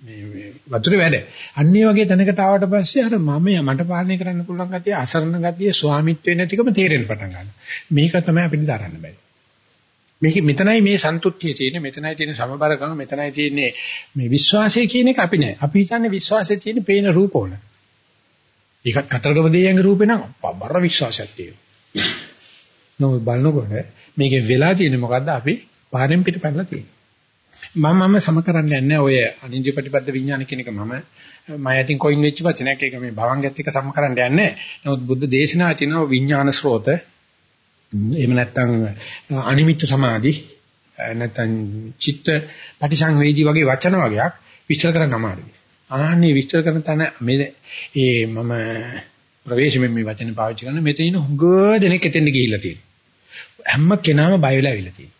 මේ වතුරේ වැඩ. අන්නේ වගේ තැනකට ආවට පස්සේ අර මම මට පාලනය කරන්න පුළුවන් ගතිය අසරණ ගතිය ස්වාමිත්වේ නැතිකම තේරෙන්න පටන් ගන්නවා. මේක තමයි අපිට දරන්න බැරි. මේක මෙතනයි මේ සන්තුෂ්ටිය තියෙන්නේ. මෙතනයි තියෙන සමබරකම. මෙතනයි තියෙන්නේ මේ විශ්වාසය කියන එක අපි නෑ අපි හිතන්නේ විශ්වාසයේ තියෙන පේන රූපවල. ඒකත් කතරගම දෙයියන්ගේ රූපේ නම් බර විශ්වාසයක් තියෙනවා. නෝ බලනකොට මේකේ වෙලා තියෙන්නේ මොකද්ද අපි? පාරෙන් පිට පැනලා තියෙන්නේ මම මම සම කරන්නේ නැහැ ඔය අනින්ජ ප්‍රතිපද විඥාන කියන එක මම මම අතින් කොයින් වෙච්ච වචනයක් ඒක මේ භවංගයත් එක්ක සම කරන්න යන්නේ නැහැ නමුත් බුද්ධ දේශනාවේ තියෙනවා විඥාන ස්රෝත එහෙම නැත්නම් අනිමිත්ත සමාධි නැත්නම් චිත්ත පටිසංවේදී වගේ වචන වගේක් විස්තර කරන්න අමාරුයි. ආන්නේ විස්තර කරන තැන මේ ඒ මම ප්‍රවේශමෙන් මේ වචන පාවිච්චි කරන මෙතන ඉන්න හුඟ දෙනෙක් එතෙන්ද ගිහිල්ලා තියෙනවා. හැම කෙනාම බය වෙලා ඇවිල්ලා තියෙනවා.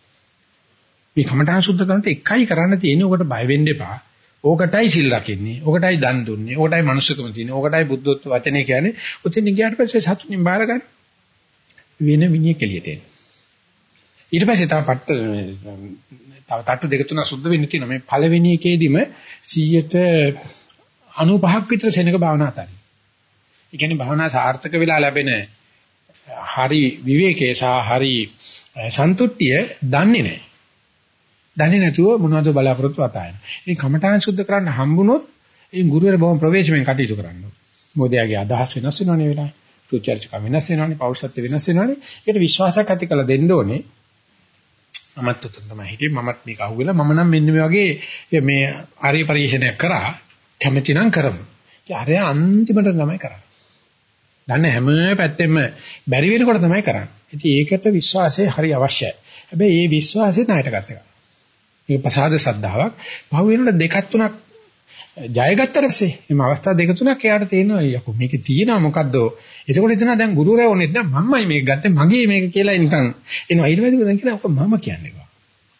මේ කමඨාන් සුද්ධ කරනට එකයි කරන්න තියෙන්නේ ඔකට බය වෙන්න එපා. ඕකටයි සිල් රකින්නේ. ඕකටයි දන් දුන්නේ. ඕකටයි මනුස්සකම තියෙන්නේ. ඕකටයි බුද්ධත්ව වචනේ කියන්නේ. ඔතෙන් ගියාට පස්සේ සතුටින් බාර ගන්න. වෙන මිනිහ කෙලියට එන. ඊට පස්සේ තව පට්ට තව තට්ටු දෙක තුනක් සුද්ධ වෙන්න තියෙනවා. මේ පළවෙනි එකේදීම 100ට 95ක් විතර සෙනඟ භාවනා අතරින්. ඒ කියන්නේ භාවනා සාර්ථක වෙලා ලැබෙන හරි විවේකයේ සහ හරි සන්තුට්ටිය දන්නේ නැහැ. දන්නේ නැතුව මොනවද බලාපොරොත්තු අතායන. ඉතින් කමඨාන් සුද්ධ කරන්න හම්බුනොත් ඒ ගුරුවර බොහොම ප්‍රවේශමෙන් කටයුතු කරන්න ඕනේ. මොකද යාගේ අදහස් වෙනස් වෙනවනේ වෙලාවේ. රුචර්චක වෙනස් වෙනවනේ පෞරුෂත්ව වෙනස් වෙනවනේ. ඒකට විශ්වාසයක් ඇති කරලා දෙන්න ඕනේ. මමත් උතන තමයි හිටියේ. මමත් මේක අහුවෙලා මම නම් මෙන්න මේ වගේ මේ ආර්ය පරිශ්‍රණයක් කරා කැමැති නම් කරමු. ඉතින් අරයා අන්තිමට තමයි කරන්නේ. දන්නේ හැම පැත්තෙම බැරි වෙනකොට තමයි කරන්නේ. ඉතින් ඒකට විශ්වාසය හරි අවශ්‍යයි. හැබැයි මේ විශ්වාසය ණයට ගන්න එක මේක ප්‍රසාද සද්ධාාවක් පහු වෙනකොට දෙකක් තුනක් ජයගත්තට පස්සේ මේ අවස්ථා දෙක තුනක් එයාට තේරෙනවා යකෝ මේකේ තියෙනවා මොකද්ද? එතකොට එතන දැන් ගුරුවරයා වුණේ නැහැ මම්මයි මේක ගත්තේ. මගේ මේක කියලා නිකන් එනවා. ඊට පස්සේ දැන් කියනවා ඔක මම කියන්නේ බා.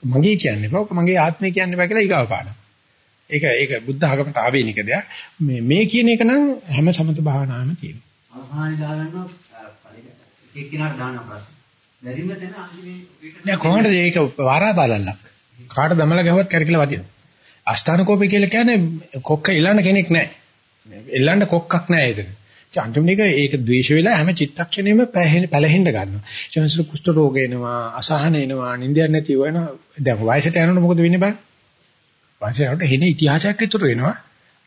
මගේ කියන්නේ බා. ඔක මගේ ආත්මය කියන්නේ බා කියලා ඊගාව පාඩම්. ඒක ඒක බුද්ධ ආගමට ආවේනික දෙයක්. මේ මේ කියන එක නම් හැම සමත භාවනාවෙම තියෙනවා. අවහානි දාගන්නවා ඒ කෙනාට දාන ප්‍රශ්න. බැරිම තැන අන්තිමේ නෑ කොහොමද ඒක? වාරා බලලක්. කාට දමලා ගැහුවත් කැරකිලා වදිනවා. අස්ථාන කෝපය කියලා කියන්නේ කොක්ක එලන්න කෙනෙක් නෑ. එල්ලන්න කොක්කක් නෑ එතන. අන්තිමට ඒක ද්වේෂ වෙලා හැම චිත්තක්ෂණයෙම පැලහෙන්න ගන්නවා. ඊට කුෂ්ඨ රෝග එනවා, අසහන එනවා, නිින්දයක් නැති වෙනවා. දැන් වයසට යනකොට මොකද වෙන්නේ බලන්න. වයසට යනකොට හෙන ඉතිහාසයක් ඉතුරු වෙනවා.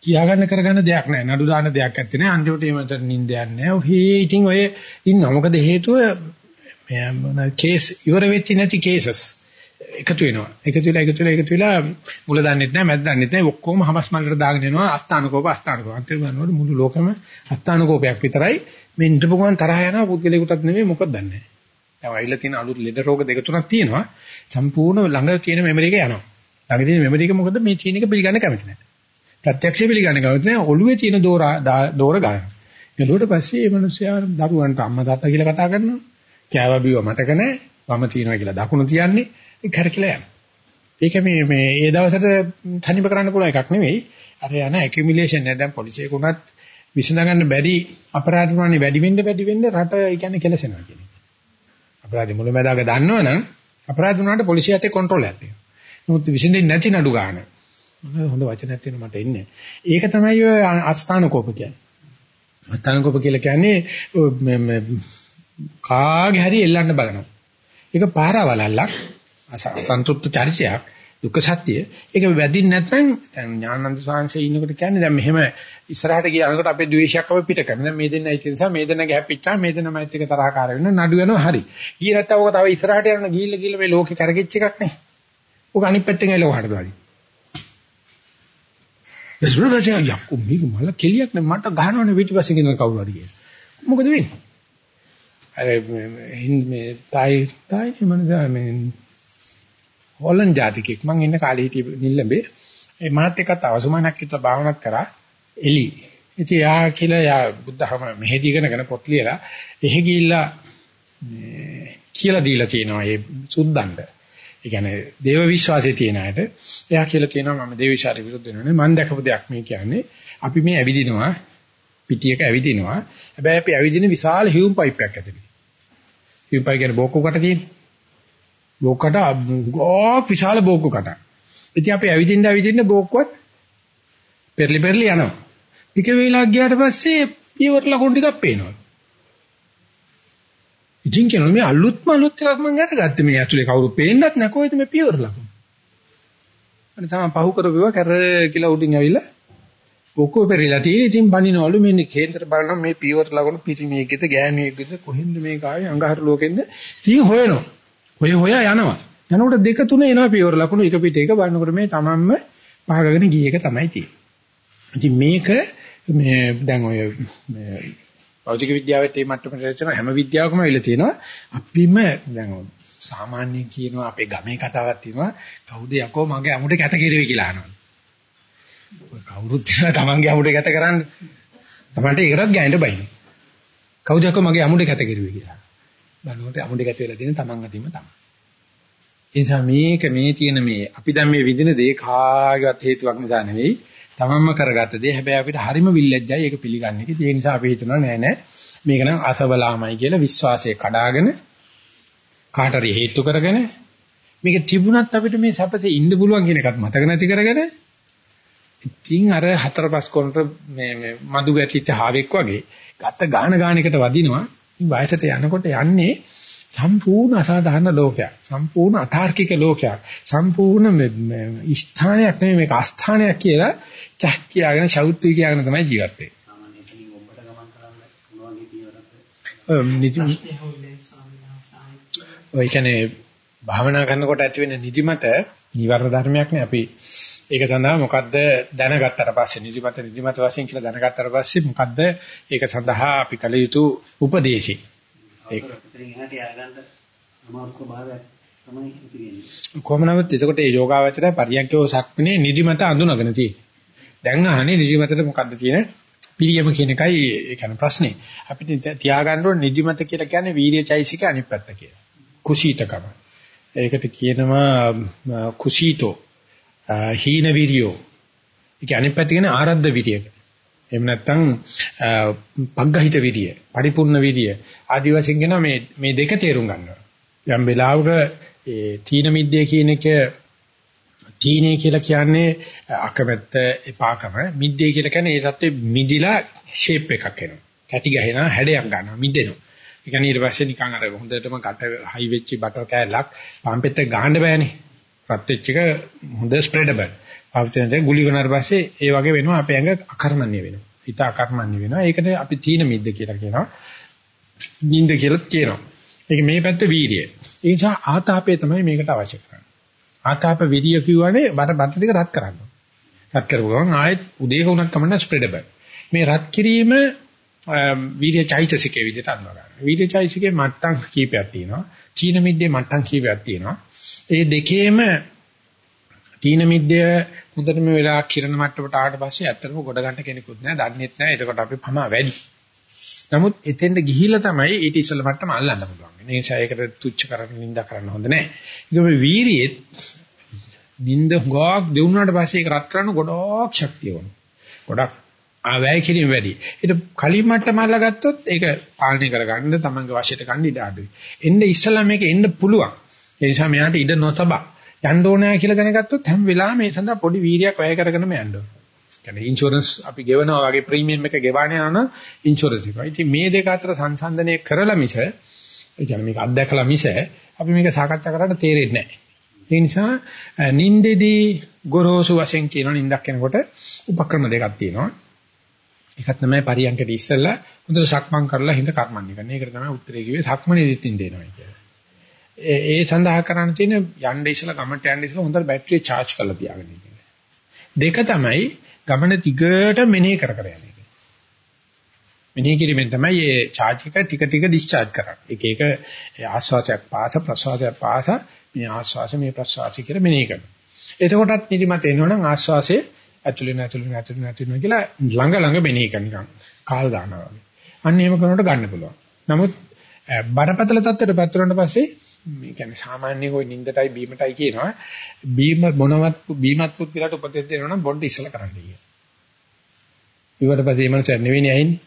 කියාගන්න කරගන්න දෙයක් නැහැ. නඩු දාන දෙයක් ඇත්තේ නැහැ. අන්තිමට එමෙතන නිින්දයක් නැහැ. ඔහේ ඉතින් ඔය ඉන්නවා. මොකද හේතුව මේ කේස් ඉවර වෙච්ච නැති කේසස් එකතු වෙනවා. එකතු වෙලා එකතු වෙලා එකතු වෙලා මුල දන්නෙත් නැහැ මැද දන්නෙත් නැහැ ඔක්කොම හමස් මල්ලට දාගෙන යනවා අස්ථානකෝප අස්ථානකෝප. අන්තිමට බලනකොට මුළු ලෝකෙම අස්ථානකෝපයක් විතරයි. මේ ඉඳපු ගමන් තරහ යනවා පුද්ගලයෙකුටත් නෙමෙයි මොකද දන්නේ නැහැ. දැන් ඇවිල්ලා තියෙන අලුත් ලෙඩ රෝග දෙක තුනක් තියෙනවා. සම්පූර්ණ ළඟ තියෙන මෙමරි එක යනවා. ළඟ තියෙන මෙමරි එක මොකද මේ චීන එක පිළිගන්න කැමති නැහැ. ප්‍රත්‍යක්ෂ පිළිගන්න කැමති නැහැ. ඔළුවේ තියෙන දෝර දෝර ගන්න. ඊළඟට පස්සේ මේ මිනිස්යා දරුවන්ට අම්මා තාත්තා කියලා කතා කරනවා. කෑව බිව මතක නැහැ. වම තියනවා කියලා දකුණු තියන්නේ. ඒක කරකිලා යනවා. ඒක මේ මේ ඒ දවසට තනිප කරන්න පුළුවන් එකක් නෙවෙයි. අර යන ඇකියුමුලේෂන් එක දැන් පොලිසියක උනත් විසඳගන්න බැරි අපරාධ ප්‍රමාණය වැඩි වෙන්න වැඩි වෙන්න රට ඒ කියන්නේ කෙලසෙනවා කියන එක. අපරාධ මුලැමැදාක දන්නවනම් අපරාධ වුණාට පොලිසිය ඇත්තේ කන්ට්‍රෝල් එකක් තියෙනවා. නමුත් විසඳෙන්නේ නැති නඩු ගන්න. හොඳ වචනයක් තියෙන මට එන්නේ. ඒක තමයි ඔය අස්ථාන කෝප කියන්නේ. අස්ථාන කෝප කියලා කියන්නේ කාගේ හරි එල්ලන්න බලනවා. ඒක පාරවලල්ලක් අසන්තුෂ්ත චරිතයක් දුක්ඛ සත්‍ය. ඒක වැදින් නැත්නම් දැන් ඥානන්ද සාංශේ ඉන්නකොට කියන්නේ දැන් මෙහෙම ඉස්සරහට ගියනකොට අපේ ද්වේෂයක් අපේ පිට කරන. දැන් මේ දෙන්න ඇයිති නිසා මේ දෙන්න ගැප්පිච්චා මේ දෙන්න මයිත් එක තරහකාර වෙන නඩු වෙනවා හරි. ගියේ නැත්තම් ඔක තව ඉස්සරහට යන ගිහිල්ලා ගිහිල්ලා මේ ලෝකේ කරගෙච්ච එකක් නේ. ඔක අනිත් පැත්තෙන් ඇවිල්ලා වහට දාලි. එස්රුදා යක්කු මේක මල කෙලියක් නේ මට ගහනවනේ පිටිපස්සේ ගෙන කවුරු හරි කියලා. මොකද වෙන්නේ? අර මේ තායි තායි මනසා මේ හොලන් ජාතිකෙක්. මං ඉන්න කාලේ හිටිය නිල්ලඹේ. ඒ මාත් එක්කත් අවසුමානක් හිටලා භාවනාත් කරා. එලි ඉතින් යා කියලා යා බුද්ධහම මෙහෙදි ඉගෙනගෙන පොත් ලියලා එහෙ ගිහිල්ලා කියලා දීලා තියෙනවා මේ සුද්දන්ට. ඒ කියන්නේ දේව විශ්වාසයේ තියෙන අයට. එයා කියලා කියනවා මම දේව විශ්වාසයට විරුද්ධ වෙනවනේ මම දැකපු දෙයක් මේ කියන්නේ. අපි මේ ඇවිදිනවා පිටියක ඇවිදිනවා. හැබැයි අපි ඇවිදින විශාල හියුම් පයිප් එකක් ඇතුලේ. හියුම් පයිප් කියන්නේ බෝක්කකට තියෙන බෝක්කට ගෝක් විශාල බෝක්කකට ඉතින් අපි ඇවිදින්න ඇවිදින්න බෝක්කුවත් පෙරලි පෙරලි යනවා. ටික වේලාවක් ගියාට පස්සේ පියවර ලකුණු ටිකක් පේනවා. ඉතින් කියනවා මේ අලුත්ම අලුත් එකක් මම අරගත්තේ. මේ ඇතුලේ කවුරු පේන්නත් නැ කොහෙද මේ පියවර ලකුණු. අනේ තමයි පහු කරපුවා කර කියලා උඩින් ඇවිල්ලා ඔක්කොම පෙරලා තියෙන. ඉතින් බනිනවලු මේ කේන්දර බලන මේ පියවර ලකුණු පිටිමේකෙද ගෑණියෙක්ද කොහෙන්ද මේක ආවේ අඟහරු ලෝකෙන්ද? ඉතින් හොයනවා. හොය හොය යනවා. යනකොට දෙක තුන එනවා පියවර ලකුණු එක පිට එක බලනකොට මේ තමන්ම පහගෙන ගිය එක තමයි තියෙන්නේ. ඉතින් මේක මේ දැන් ඔය භෞතික විද්‍යාවෙත් මේ මට්ටමට රැචන හැම විද්‍යාවකම වෙලා තියෙනවා. අපිම දැන් සාමාන්‍ය කියනවා අපේ ගමේ කතාවක් තියෙනවා කවුද යකෝ මගේ අමුඩ කැත කිරුවේ කියලා අහනවා. ඔය කවුරුත් දෙනා තමන්ගේ අමුඩ කැත කරන්නේ. තමන්ට ඒකටත් ගෑනට බයින. කවුද යකෝ මගේ අමුඩ කැත කිරුවේ කියලා. බලනකොට අමුඩ කැත වෙලා තියෙන තමන් අතින්ම තමයි. ඒ නිසා මේක මේ තියෙන මේ අපි දැන් මේ විඳින දේ කාගවත් හේතුවක් නිසා නෙවෙයි තමන්ම කරගත්ත දේ. හැබැයි අපිට හරිම විල්ලැජ්ජයි ඒක පිළිගන්නේ. ඒ නිසා අපි හිතනවා නෑ නෑ මේක නම් අසවලාමයි කියලා විශ්වාසය කඩාගෙන කාටරි හේතු කරගෙන මේක තිබුණත් අපිට මේ සැපසේ ඉන්න පුළුවන් කියන එකත් මතක නැති කරගෙන ඉතින් අර හතර පහ කොනට මේ මේ මදු ගැටිච්ච හාවෙක් වගේ ගත ගාන ගානකට වදිනවා. වයසට යනකොට යන්නේ සම්පූර්ණ අසාධාරණ ලෝකයක්. සම්පූර්ණ අතාර්කික ලෝකයක්. සම්පූර්ණ ස්ථානයක් නෙමෙයි මේක අස්ථානයක් කියලා චක් කියාගෙන ශෞත්වි කියාගෙන තමයි ජීවත් වෙන්නේ. සාමාන්‍යයෙන් එතනින් ඔබට ගමන් කරන්න මොන වගේ පියවරක්ද? ඔය කියන්නේ භාවනා කරනකොට ඇති වෙන නිදිමත නිවර්ණ ධර්මයක් නේ අපි ඒක සඳහා මොකද්ද දැනගත්තට පස්සේ නිදිමත නිදිමත වශයෙන් කියලා දැනගත්තට පස්සේ මොකද්ද? ඒක සඳහා අපි කළ යුතු උපදේශය. ඒක. කොහොමනවත් එතකොට මේ යෝගාවචරය පරියන්කෝ සක්මනේ නිදිමත අඳුනගෙන තියෙන්නේ. දැන් අහන්නේ නිදිමතට මොකද්ද කියන පිළියම කියන එකයි ඒ කියන්නේ ප්‍රශ්නේ. අපිට තියාගන්න ඕන නිදිමත කියලා කියන්නේ වීර්යචෛසික අනිත් පැත්ත කියලා. කුසීතකම. ඒකට කියනවා කුසීතෝ. හීන විරියෝ. ඒක අනිත් පැත්ත කියන්නේ ආරද්ධ විරියක. එහෙම නැත්නම් පග්ගහිත විරිය, පරිපූර්ණ විරිය ආදි වශයෙන් කියන මේ මේ දෙක තේරුම් ගන්නවා. යම් වෙලාවක ඒ තීන මිද්දේ කියන එක තීනේ කියලා කියන්නේ අකමැත්ත එපාකම මිද්දේ කියලා කියන්නේ ඒ සත්‍යෙ මිදිලා ෂේප් එකක් එනවා. කැටි ගහනවා හැඩයක් ගන්නවා මිදෙනවා. ඒ කියන්නේ ඊට පස්සේ නිකන් අර හොඳටම කට හයි වෙච්ච බටර් කෑල්ලක් පම්පෙත් එක ගහන්න බෑනේ. රත් වෙච්ච එක හොඳ ස්ප්‍රෙඩබල්. පාවිච්චි ගුලි කරනාට පස්සේ ඒ වගේ වෙනවා අපේ ඇඟ අකර්මණ්‍ය වෙනවා. හිත අකර්මණ්‍ය වෙනවා. ඒකට අපි තීන මිද්ද කියලා කියනවා. නිින්ද කියලා කියනවා. ඒක මේ පැත්ත වීර්යය. ඒ නිසා ආතාපය තමයි මේකට අවශ්‍ය කරන්නේ. ආතාප විරිය කියවනේ බර බත් දෙක රත් කරන්න. රත් කරපුවම ආයෙත් උදේක උනක් කමන්න ස්ප්‍රෙඩබල්. මේ රත් කිරීම වීර්ය චෛතසිකයේ විදිහට අඳුර ගන්න. වීර්ය චෛතසිකයේ මට්ටම් කීපයක් තියෙනවා. තීන මිද්දේ මට්ටම් කීපයක් තියෙනවා. ඒ දෙකේම තීන මිද්දය හොඳටම වෙලා කිරණ මට්ටමට ආවට පස්සේ ඇත්තටම ගොඩ ගන්න කෙනෙකුත් නැහැ, දන්නේත් නැහැ. එතකොට අපි පමා වැඩි. නමුත් එතෙන්ට ගිහිල්ලා තමයි ඊට ඉස්සෙල්ලා මට්ටම අල්ලන්න පුළුවන්. ඒ නිසා ඒකට තුච්ච කරන්න නිඳා කරන්න හොඳ නැහැ. ඒකම වීරියෙත් නිඳ හුඟක් දෙවුනාට පස්සේ ඒක රත් කරන්න ගොඩක් ශක්තිය ඕන. ගොඩක් ආවැය කිරීම වැඩි. ඊට කලින් මට්ටම අල්ලගත්තොත් ඒක පාලනය කරගන්න තමන්ගේ වශයට ගන්න ඉඩ අඩුයි. එන්න ඉස්සලා මේක එන්න පුළුවන්. ඒ නිසා මෙයාට ඉඩ නොතබා යන්න ඕනෑ කියලා දැනගත්තොත් හැම වෙලාවෙම මේ සඳහා පොඩි වීර්යයක් වැය කරගෙනම යන්න ඕන. කියන්නේ ඉන්ෂුරන්ස් අපි ගෙවනවා වගේ ප්‍රීමියම් එක ගෙවාන යන ඉන්ෂුරන්ස් එක. ඉතින් මේ දෙක අතර සංසන්දනය කරලා මිස ඒ කියන්නේ මේක අත්දැකලා මිස අපි මේක සාකච්ඡා කරන්න තේරෙන්නේ නැහැ. ඒ නිසා නින්දෙදී ගොරෝසු වශයෙන් කියන නින්දක් කෙනකොට උපක්‍රම දෙකක් තියෙනවා. එකක් තමයි පරියන්කට ඉස්සෙල්ලා හොඳට සක්මන් කරලා හිඳ කර්මන්නේ කරන. ඒකට තමයි උත්තරේ කිව්වේ සක්මනේදිත් නින්දේනවා කියලා. ඒ සඳහා කරන්න තියෙන යන්න ඉස්සලා ගමට යන්න ඉස්සලා හොඳට බැටරිය charge කරලා තියාගන්න ඉන්නේ. දෙක තමයි ගමන දිගට මෙනෙහි කර කර යන එක. මෙනෙහි කිරීමෙන් තමයි මේ charge එක ටික ටික discharge කරන්නේ. එක එක ආස්වාසයක් පාස ප්‍රසවාසයක් පාස මේ ආස්වාස මේ ප්‍රසවාසය කියලා මෙනෙහි කරනවා. එතකොටත් නිදිමත එනවනම් ආස්වාසයේ ඇතුළේ නැතුළේ නැතුළේ නැතුළේ කියලා ළඟ ළඟ මෙනෙහි කරන නිකන් කාල් ගන්නවා වගේ. අන්න එහෙම කරනකොට ගන්න පුළුවන්. නමුත් බරපතල තත්ත්වයට පත් වුණාට පස්සේ මේ කියන්නේ සාමාන්‍ය કોઈ නින්දටයි බීමටයි කියනවා බීම මොනවත් බීමත් පුත්ලට උපදෙස් දෙනවා නම් බොණ්ඩ ඉස්සලා කරන්න කියලා. ඊට පස්සේ මේ මනස නෙවෙයි ඇහින්නේ.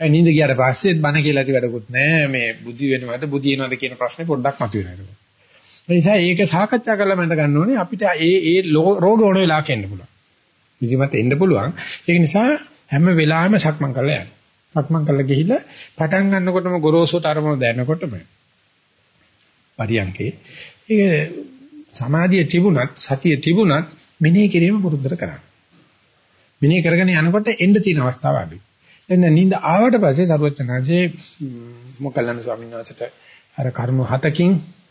ඒ නින්ද ගියාට පස්සෙත් බන කියලා ඇති වැඩකුත් නැහැ. මේ බුද්ධි වෙනවද බුද්ධි වෙනවද කියන ප්‍රශ්නේ පොඩ්ඩක් මතුවෙනවා. ඒ නිසා ඒක සාකච්ඡා කරලා මම ගන්න ඕනේ අපිට ඒ ඒ රෝග ඕන වෙලාවක එන්න පුළුවන්. විසිමත් එන්න පුළුවන්. ඒක නිසා හැම වෙලාවෙම සක්මන් කරලා යන්න. සක්මන් කරලා ගිහිල්ලා පටන් ගන්නකොටම ගොරෝසුට අරමුණ දැනනකොටම පරියන්කේ ඒක සමාධිය තිබුණත් සතිය තිබුණත් මෙනෙහි කිරීම පුරුද්දට කරන්න. මෙනෙහි කරගෙන යනකොට එන්න තියෙන අවස්ථාව අඩුයි. දැන් නිින්ද ආවට පස්සේ සරුවචනාංශේ මොකල්ලාන ස්වාමීන් වහන්සේට අර කර්ම හතකින්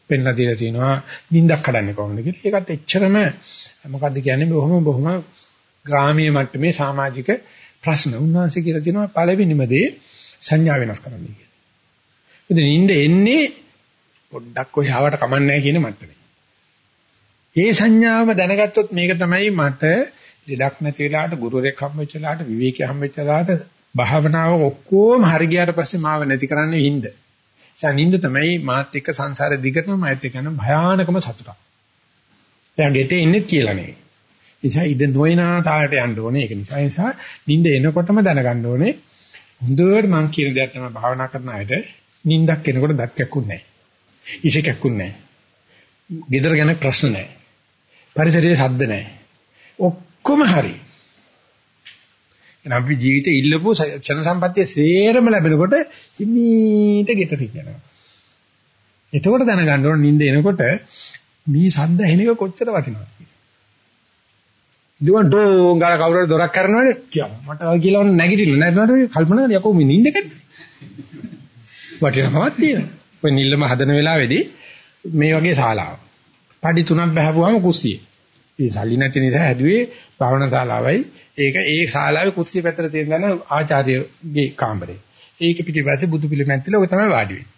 පෙන්ලා දීලා තිනවා නිින්දක් කඩන්නේ කොහොමද කියලා. ඒකත් එච්චරම මොකද්ද කියන්නේ බොහොම බොහොම ග්‍රාමීය මට්ටමේ සමාජික ප්‍රශ්න. උන්වහන්සේ කියලා තිනවා පළවෙනිම දේ සංඥා වෙනස් කරන්න කියලා. ඉතින් නිින්ද එන්නේ පොඩ්ඩක් ඔය ආවට කමන්නේ කියන මට්ටමේ. ඒ සංඥාව දැනගත්තොත් මේක තමයි මට දෙලක් නැති වෙලාවට ගුරුවරයෙක් හම්බෙච්ච වෙලාවට විවේකී හම්බෙච්ච වෙලාවට භාවනාව ඔක්කොම හරි ගියාට පස්සේ මාව නැති කරන්නේ හින්ද. සනින්ද තමයි මාත් එක්ක සංසාරේ දිගටම මාත් එක්ක යන භයානකම සතුටක්. දැන් ගෙට ඉන්නේ කියලා නෙවෙයි. නිසා ඉද නොයනා තාලට යන්න ඕනේ. ඒක නිසා ඒ නිසා නිින්ද එනකොටම දැනගන්න ඕනේ. හොඳට මං කියන දේ තමයි භාවනා කරන අයට නිින්දක් එනකොට දත් කැක්කුන්නේ නැහැ. ඉසේකක්කුන්නේ නැහැ. ගෙදර ගැන ප්‍රශ්න නැහැ. පරිසරයේ සද්ද නැහැ. ඔක්කොම හරි. එහෙනම් අපි ජීවිතේ ඉල්ලපු ක්ෂණ සම්පත්තිය සේරම ලැබෙනකොට හිමීට ගෙට රියනවා. එතකොට දැනගන්න ඕන නිින්ද එනකොට මේ සද්ද ඇහෙන එක කොච්චර වටිනවද කියලා. ඉතින් ඩෝංගල කවුරුහරි දොරක් කරනවනේ කියමු. මට කියලා නැගිටින්න නැත්නම් කල්පනා කරලා යකෝ මේ නිින්ද කන්නේ. වටිනකමක් තියෙනවා. ඔය නිල්ලම හදන වෙලාවේදී මේ වගේ ශාලාවක්. පඩි තුනක් බහපුවාම කුස්සිය. ඒ සල්ලි නැති නිසා හැදුවේ භාවනා ශාලාවයි. ඒක ඒ ශාලාවේ කුස්සිය පැත්තට තියෙන දන ආචාර්යගේ කාමරේ. ඒක පිටිපස්සේ බුදු පිළිමයක් තියලා ඔය තමයි වාඩි වෙන්නේ.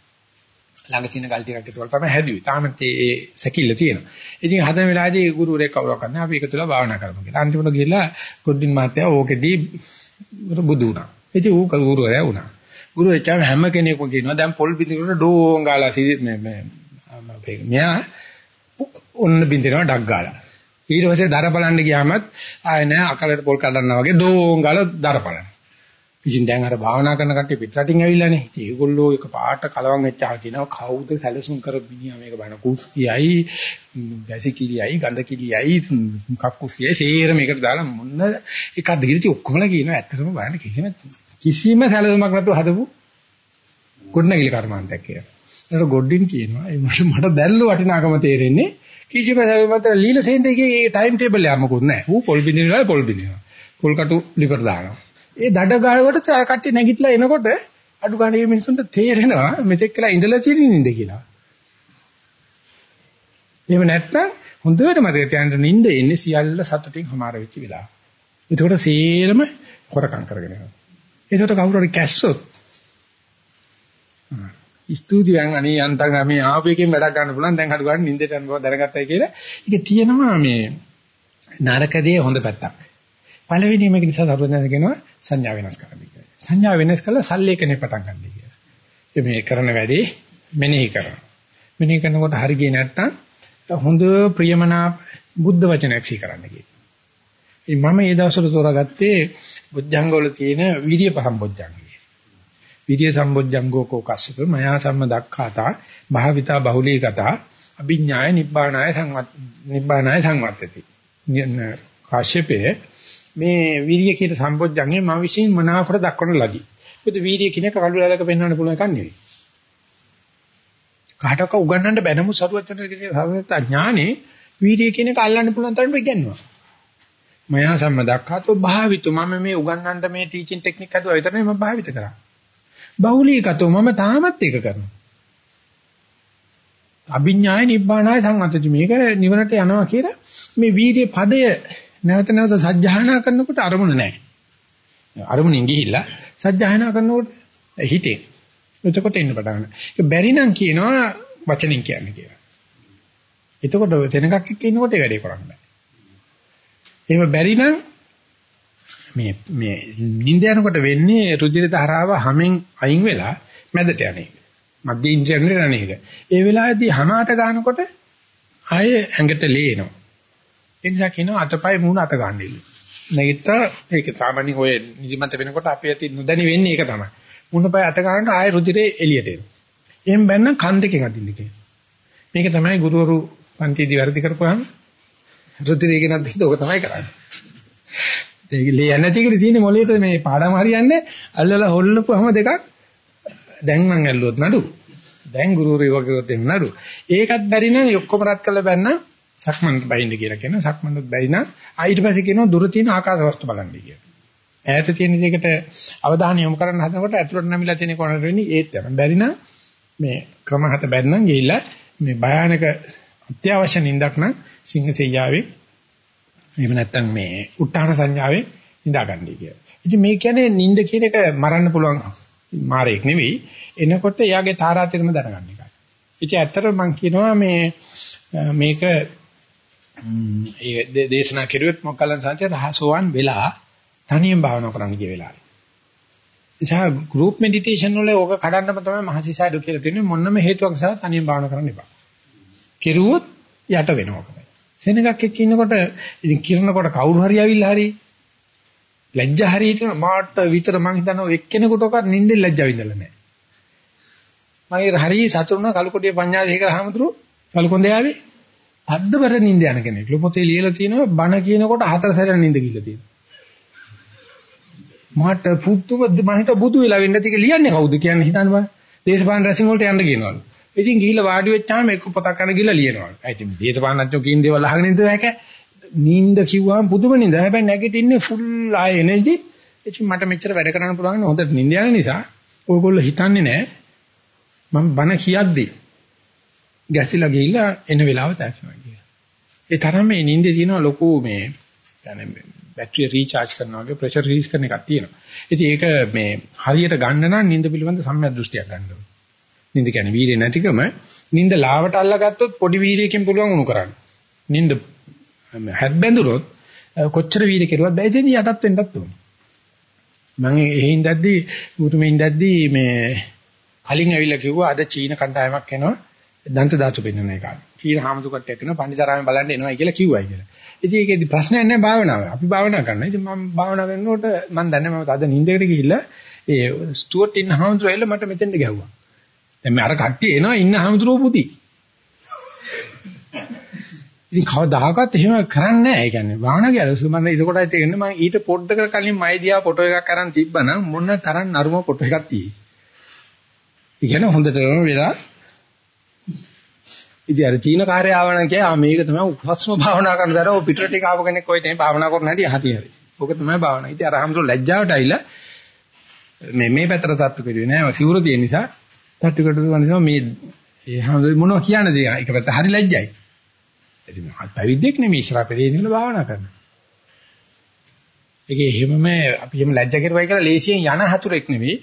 ළඟ තියෙන ගල් ටිකක් ඒතකොට තමයි හැදුවේ. තාම ඒ සැකිල්ල තියෙනවා. ඉතින් හදන වෙලාවේදී ගුරුවරයෙක් කවුරක් කරන්නේ අපි එකතුලා භාවනා කරමු කියලා. අන්තිමට ගිහලා ගොඩින් මාත්‍යා ඕකෙදී බුදු වුණා. ඉතින් ඌ ගුරුවරයා වුණා. ගුරු එච්චාම හැම කෙනෙක්ම කියනවා දැන් පොල් බින්දිනකොට ඩෝං ගාලා සිදි මේ මේ මෙයා ඔන්න බින්දිනවා ඩක් ගාලා. ඊට පස්සේ දර බලන්න ගියාමත් ආය නෑ අකලට පොල් කඩන්නා වගේ ඩෝංගල දර බලන. ඉතින් දැන් අර භාවනා කරන කට්ටිය පිටරටින් ඇවිල්ලානේ. ඉතින් ඒගොල්ලෝ එක පාට කලවම් වෙච්ච ආ කියනවා කවුද සැලසුම් කර මිනිහා මේක බන කුස්තියයි, වැසිකිලියයි, ගඳකිලියයි, කක්කුස්තියයි සේර මේකට දාලා මොන එකක්ද කියලා ඉතින් ඔක්කොමලා කියනවා ඇත්තටම බලන්න කිසිම කිසිම සැලසුමක් නැතුව හදපු ගොඩනැගිලි කර්මාන්තයක් කියලා. ඒකට ගොඩින් කියනවා ඒ මට දැල්ලු වටිනාකම තේරෙන්නේ කිසිම සැලසුමක් ලීලා සේන්දේගේ ඒ ටයිම් ටේබල් එක මොකුත් නැහැ. ඌ පොල් බින්දිනවා පොල් බින්දිනවා. පොල් කටු ලිපර දානවා. ඒ දඩ ගාලකට කට්ටිය නැගිටලා එනකොට අඩු ගානේ මේ මිනිසුන්ට තේරෙනවා මෙතෙක් කියලා ඉඳලා තියෙන නින්ද කියලා. එහෙම නැත්නම් හොඳට මතක තියාගන්න නින්ද එන්නේ සියල්ල සතුටින් හමාර වෙච්ච වෙලාව. ඒකට සේරම හොරකම් කරගෙන යනවා. ඒකට කවුරු හරි කැස්සොත් ස්තුතියන් අනේ යන්තම් මේ ආපේකෙන් වැඩක් ගන්න පුළුවන් දැන් අඩු ගන්න නින්දට යන බව දැනගත්තයි කියලා. ඒක තියෙනවා මේ නරකදී හොඳ පැත්තක්. පළවෙනිම එක නිසා සරුවෙන් කියනවා සංඥා වෙනස් කරන්න කියලා. සංඥා වෙනස් කළා සල්ලේකනේ පටන් ගන්න කියලා. මේ කරන වැඩේ මෙනෙහි කරනවා. මෙනෙහි කරනකොට හරි ගියේ නැත්තම් හොඳ ප්‍රියමනාප බුද්ධ වචනයක් සී කරන්න කියනවා. ඉතින් මම ඒ දවස්වල තෝරාගත්තේ බොජ්ජංග වල තියෙන වීර්ය සම්බොජ්ජංගය. වීර්ය සම්බොජ්ජංගෝ කෝ කස්සප මයා සම්ම දක්ඛාතා භාවිතා බහුලීගතා අභිඥාය නිබ්බානාය සංවත් නිබ්බානාය සංවත්තති. කාශ්‍යපේ මේ වීර්ය කියන සම්බොජ්ජංගේ මම විශ්ින් මනාවකට දක්වන ලදී. මොකද වීර්ය කියන එක කළු ලැලක පෙන්වන්න පුළුවන් එකක් නෙවෙයි. කාටක උගන්වන්න බැනමු සරුවචන කියන සරුවත ඥානේ වීර්ය කියන එක අල්ලන්න පුළුවන් තරමට ඉගෙනනවා. මයා සම්මදක්ඛාතෝ භාවිතු මම මේ උගන්වන්න මේ ටීචින් ටෙක්නික් හදුවා විතරනේ මම භාවිත කරා. බහුලීකතෝ මම තාමත් ඒක කරනවා. අභිඥාය නිබ්බානාය සංවත්තති මේක නිවනට යනවා කියලා මේ වීර්ය පදය නැවත නැවත සජ්ජහානා කරනකොට අරමුණ නැහැ. අරමුණින් ගිහිල්ලා සජ්ජහානා කරනකොට හිතේ. එතකොට එන්න පටන් ගන්නවා. ඒක බැරි නම් කියනවා වචනින් කියන්නේ කියලා. එතකොට දෙනකක් එක්ක ඉන්නකොට ඒ වැඩේ කරන්න බෑ. එහෙම බැරි නම් මේ මේ නිින්ද යනකොට වෙන්නේ රුධිර ධාරාව හැමෙන් අයින් වෙලා මැදට යන එක. මධ්‍ය ඉන්ද්‍රියන්ට යන එක. ඒ වෙලාවේදී හැමාත ගන්නකොට ආයේ ඇඟට ලේනවා. ඒ නිසා කියනවා අතපය මූණ අත ගන්න ඉන්න. නැගිට ඒක සාමාන්‍යයෙන් ඔය නිදිමත වෙනකොට අපේ ඇති නොදැනි වෙන්නේ ඒක තමයි. මූණ පය අත ගන්නට ආයේ රුධිරේ එළියට එනවා. එහෙන් බැන්නම් කන් දෙකෙන් අදින්න කියනවා. මේක තමයි ගුරුවරු පන්තිදී වැඩි කරපුවාම රුධිරය ගෙනත් දෙන්න ඕක තමයි කරන්නේ. ඒක ලේ යන්නේ නැති එකට තියෙන්නේ මොළයට මේ පාඩම හරියන්නේ අල්ලලා හොල්ලපුවම දෙකක් දැන් මං ඇල්ලුවොත් නඩු. දැන් ගුරුවරු ඒවා කරොත් එන්න නඩු. ඒකත් බැරි නම් ඔක්කොම රත් කරලා බැන්න සක්මන්ට බයින්ද කියලා කියනවා. සක්මන්ට බැරි නම් ඊට පස්සේ කියනවා දුර තියෙන ආකාශ වස්තු බලන්න කියලා. ඈත තියෙන දෙයකට අවධානය යොමු කරන්න හදනකොට ඇතුළට නැමිලා තියෙන කොනට වෙන්නේ ඒත් යන. බැරි නම් මේ ක්‍රම හත බැන්නම් ගිහිල්ලා මේ භයානක අත්‍යවශ්‍ය නින්දක් නම් සිංහසෙයියාවේ එහෙම නැත්නම් මේ උත්තාන සංඥාවේ නිදාගන්නයි කියලා. ඉතින් මේ කියන්නේ නිින්ද කියන එක මරන්න පුළුවන් මාරයක් නෙවෙයි. එනකොට එයාගේ තාරාතිරම දැනගන්න එකයි. ඉතින් ඇත්තටම මම කියනවා මේ මේක ඒ දේශනා කෙරුවොත් මොකක්ලන් සංචය රහසෝවන් වෙලා තනියෙන් භාවනා කරන්න ගිය වෙලාවේ. එචා ගෲප් මෙඩිටේෂන් වල ඕක කඩන්නම තමයි මහසිසාඩු කියලා තියෙන්නේ මොනම හේතුවක් නිසා තනියෙන් භාවනා කරන්න එපා. කෙරුවොත් යට වෙනවා. සෙනගක් එක්ක ඉන්නකොට ඉතින් කිරනකොට කවුරු හරි ඇවිල්ලා හරි ලැජ්ජා හරි හිතන මාට විතර මං හිතනවා එක්කෙනෙකුටවත් නිින්දෙන් ලැජ්ජා විඳලා නැහැ. මගේ හරි සතුරුන කලකොටිය පඤ්ඤාදේකර හැමතුරු කලකොන්දේ ආවේ අද්දබර නිින්ද යන කෙනෙක්. ලොපොතේ ලියලා තියෙනවා බණ කියනකොට හතර සැරයක් නිින්ද ගිහලා තියෙනවා. මාට පුදුම මම හිත බුදු වෙලා වෙන්න තික ලියන්නේ කවුද කියන්නේ හිතන්න බෑ. දේශපාලන රැසින් වලට යන්න කියනවලු. ඉතින් ගිහිල්ලා වාඩි වෙච්චාම එක්ක පොතක් අරන් ගිහිල්ලා ලියනවා. ඒ ඉතින් දේශපාලනඥයෝ කියන දේවල් අහගෙන ඉඳලා හැක නිින්ද කිව්වම පුදුම නිින්ද. හැබැයි නැගිටින්නේ ෆුල් ආය එනර්ජි. ඉතින් මට මෙච්චර වැඩ කරන්න පුළුවන් හොඳට නිින්ද යන නිසා ඔයගොල්ලෝ හිතන්නේ නැහැ මම බන කියද්දී ගැසිලා ගිහිල්ලා එන වෙලාව තැක්නවා කියලා. ඒ තරම් මේ නිින්දේ තියෙන ලොකු මේ يعني බැටරිය රීචාර්ජ් කරනවා වගේ ප්‍රෙෂර් රිලීස් කරන එකක් තියෙනවා. ඉතින් ඒක මේ හරියට ගන්න නම් නිින්ද පිළිබඳ සම්‍යක් දෘෂ්ටියක් ගන්න ඕනේ. නිින්ද කියන්නේ වීර්ය නැතිකම නිින්ද ලාවට අල්ලගත්තොත් පොඩි වීර්යයකින් පුළුවන් උණු කරන්න. නිින්ද හැත් බැඳුනොත් කොච්චර වීර්ය කෙරුවත් බෑ ඉතින් යටත් වෙන්නත් ඕනේ. මම එහෙන් දැද්දි මුතුමෙන් දැද්දි මේ කලින් ඇවිල්ලා කිව්වා අද චීන කණ්ඩායමක් එනවා දන්ත ධාතු පෙන්වන එක. කීර හාමුදුරුවෝ කට්ටියක් කරනවා පණ්ඩිතාරාමේ බලන්න එනවයි කියලා කිව්වයි කියලා. ඉතින් ඒකේදි ප්‍රශ්නයක් නැහැ භාවනාව. අපි භාවනා කරනවා. ඉතින් මම භාවනා කරනකොට මම දන්නේ මම අද නිින්දකට ගිහිල්ලා ඒ ස්ටුවර්ට් ඉන්න හාමුදුරුවෝ ඇවිල්ලා මට මෙතෙන්ට ගැහුවා. දැන් මේ අර කට්ටිය එනවා ඉන්න හාමුදුරුවෝ පුති. ඉතින් කවදාකවත් එහෙම කරන්නේ නැහැ. ඒ කියන්නේ භාවනා කියලා මම ඒකටයි තේරෙන්නේ මම ඊට පොඩ්ඩකට කලින් මයි දිහා ෆොටෝ එකක් අරන් තිබ්බනම් මොන තරම් නරුම ෆොටෝ එකක් තියෙයි. ඒ කියන්නේ හොඳටම වෙලා ඉතින් අර චීන කාර්ය ආවනම් කිය ආ මේක තමයි උපස්ම භාවනා කරන දර ඔය පිටර ටික ආව කෙනෙක් ඔය තේ භාවනා කරන හැටි අහති හරි. ඕක තමයි භාවනා. ඉතින් අර හැමෝම ලැජ්ජාවට ඇවිල්ලා මේ මේ පැත්තට තට්ටු කරුවේ නෑ. සිවුර තියෙන නිසා තට්ටු කරුවා නිසා මේ ඒ හැමෝම මොනවා කියන්නද ඒක පැත්ත හරි ලැජ්ජයි. ඉතින් පැවිද්දෙක් නෙමෙයි ඉස්සරහ පෙරේ ඉඳලා භාවනා කරනවා. ඒකේ එහෙමම අපි එහෙම ලැජ්ජා කරුවයි කියලා ලේසියෙන් යන හතුරෙක් නෙවෙයි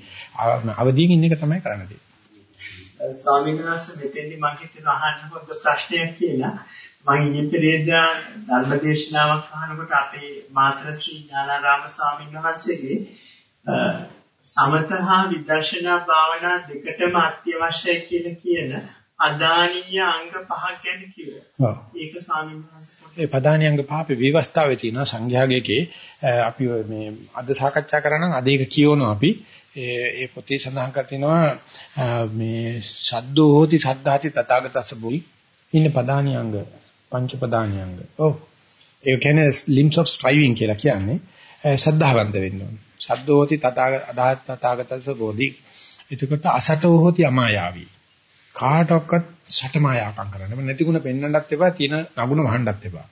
අවදීන් ඉන්න එක තමයි කරන්න තියෙන්නේ. ස්වාමීන් වහන්සේ මෙතෙන්දි මම හිතන අහන්න හොඳ ප්‍රශ්නයක් කියලා මම ඊයේ පෙරේදා ධර්මදේශනාවක් අහනකොට අපේ මාතර ශ්‍රී ඥානාරාම ස්වාමීන් වහන්සේගේ සමතහා විදර්ශනා භාවනා දෙකටම අත්‍යවශ්‍යයි කියලා කියන අදානීය අංග පහක් ගැන කිව්වා. ඒක ස්වාමීන් වහන්සේ ඒ පදානීය අංග පහ අපේ විවස්ථාවේ තියෙන සංඝයාගයේ අපි මේ අද සාකච්ඡා කරා නම් අද ඒක කියවනවා අපි ඒ පොතේ සඳහන් කර තිනවා මේ සද්දෝ හෝති සද්ධාති තථාගතස්ස බුයි ඉන්න පදානියංග පංච පදානියංග. ඔව්. ඒ කියන්නේ limbs of striving කියලා කියන්නේ සද්ධාවන්ත වෙන්න ඕනේ. සද්දෝ හෝති තථාගතස්ස බෝධි. එතකොට අසටෝ හෝති අමායාවී. කාටවත් සටමායාකම් කරන්න නැති ಗುಣ පෙන්වන්නත් එපා තියෙන නගුණ වහන්නත් එපා.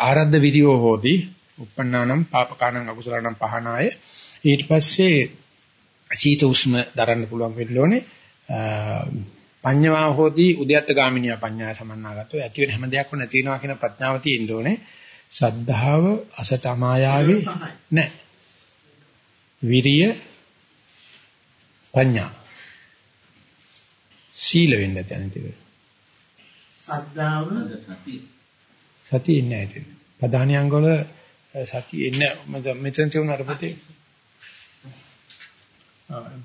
ආරද්ධ විරියෝ හෝති uppannānam pāpakānam akusalaṇam පහනාය ඊට පස්සේ සීත උෂ්ම දරන්න පුළුවන් වෙන්න ඕනේ. පඤ්ඤා හෝදී උද්‍යත්ත ගාමිනිය පඤ්ඤා සමන්නාගතෝ ඇති වෙන හැම දෙයක්ම නැති වෙනවා කියන ප්‍රඥාව තියෙන්න ඕනේ. සද්ධාව අසට අමායාවේ නැහැ. විරිය පඤ්ඤා සීල වෙන්න එක. සද්ධාව සති සතිය. ඉන්නේ නැහැ. ප්‍රධානියංග වල සතිය ඉන්නේ මෙතන තියුණ අර පොතේ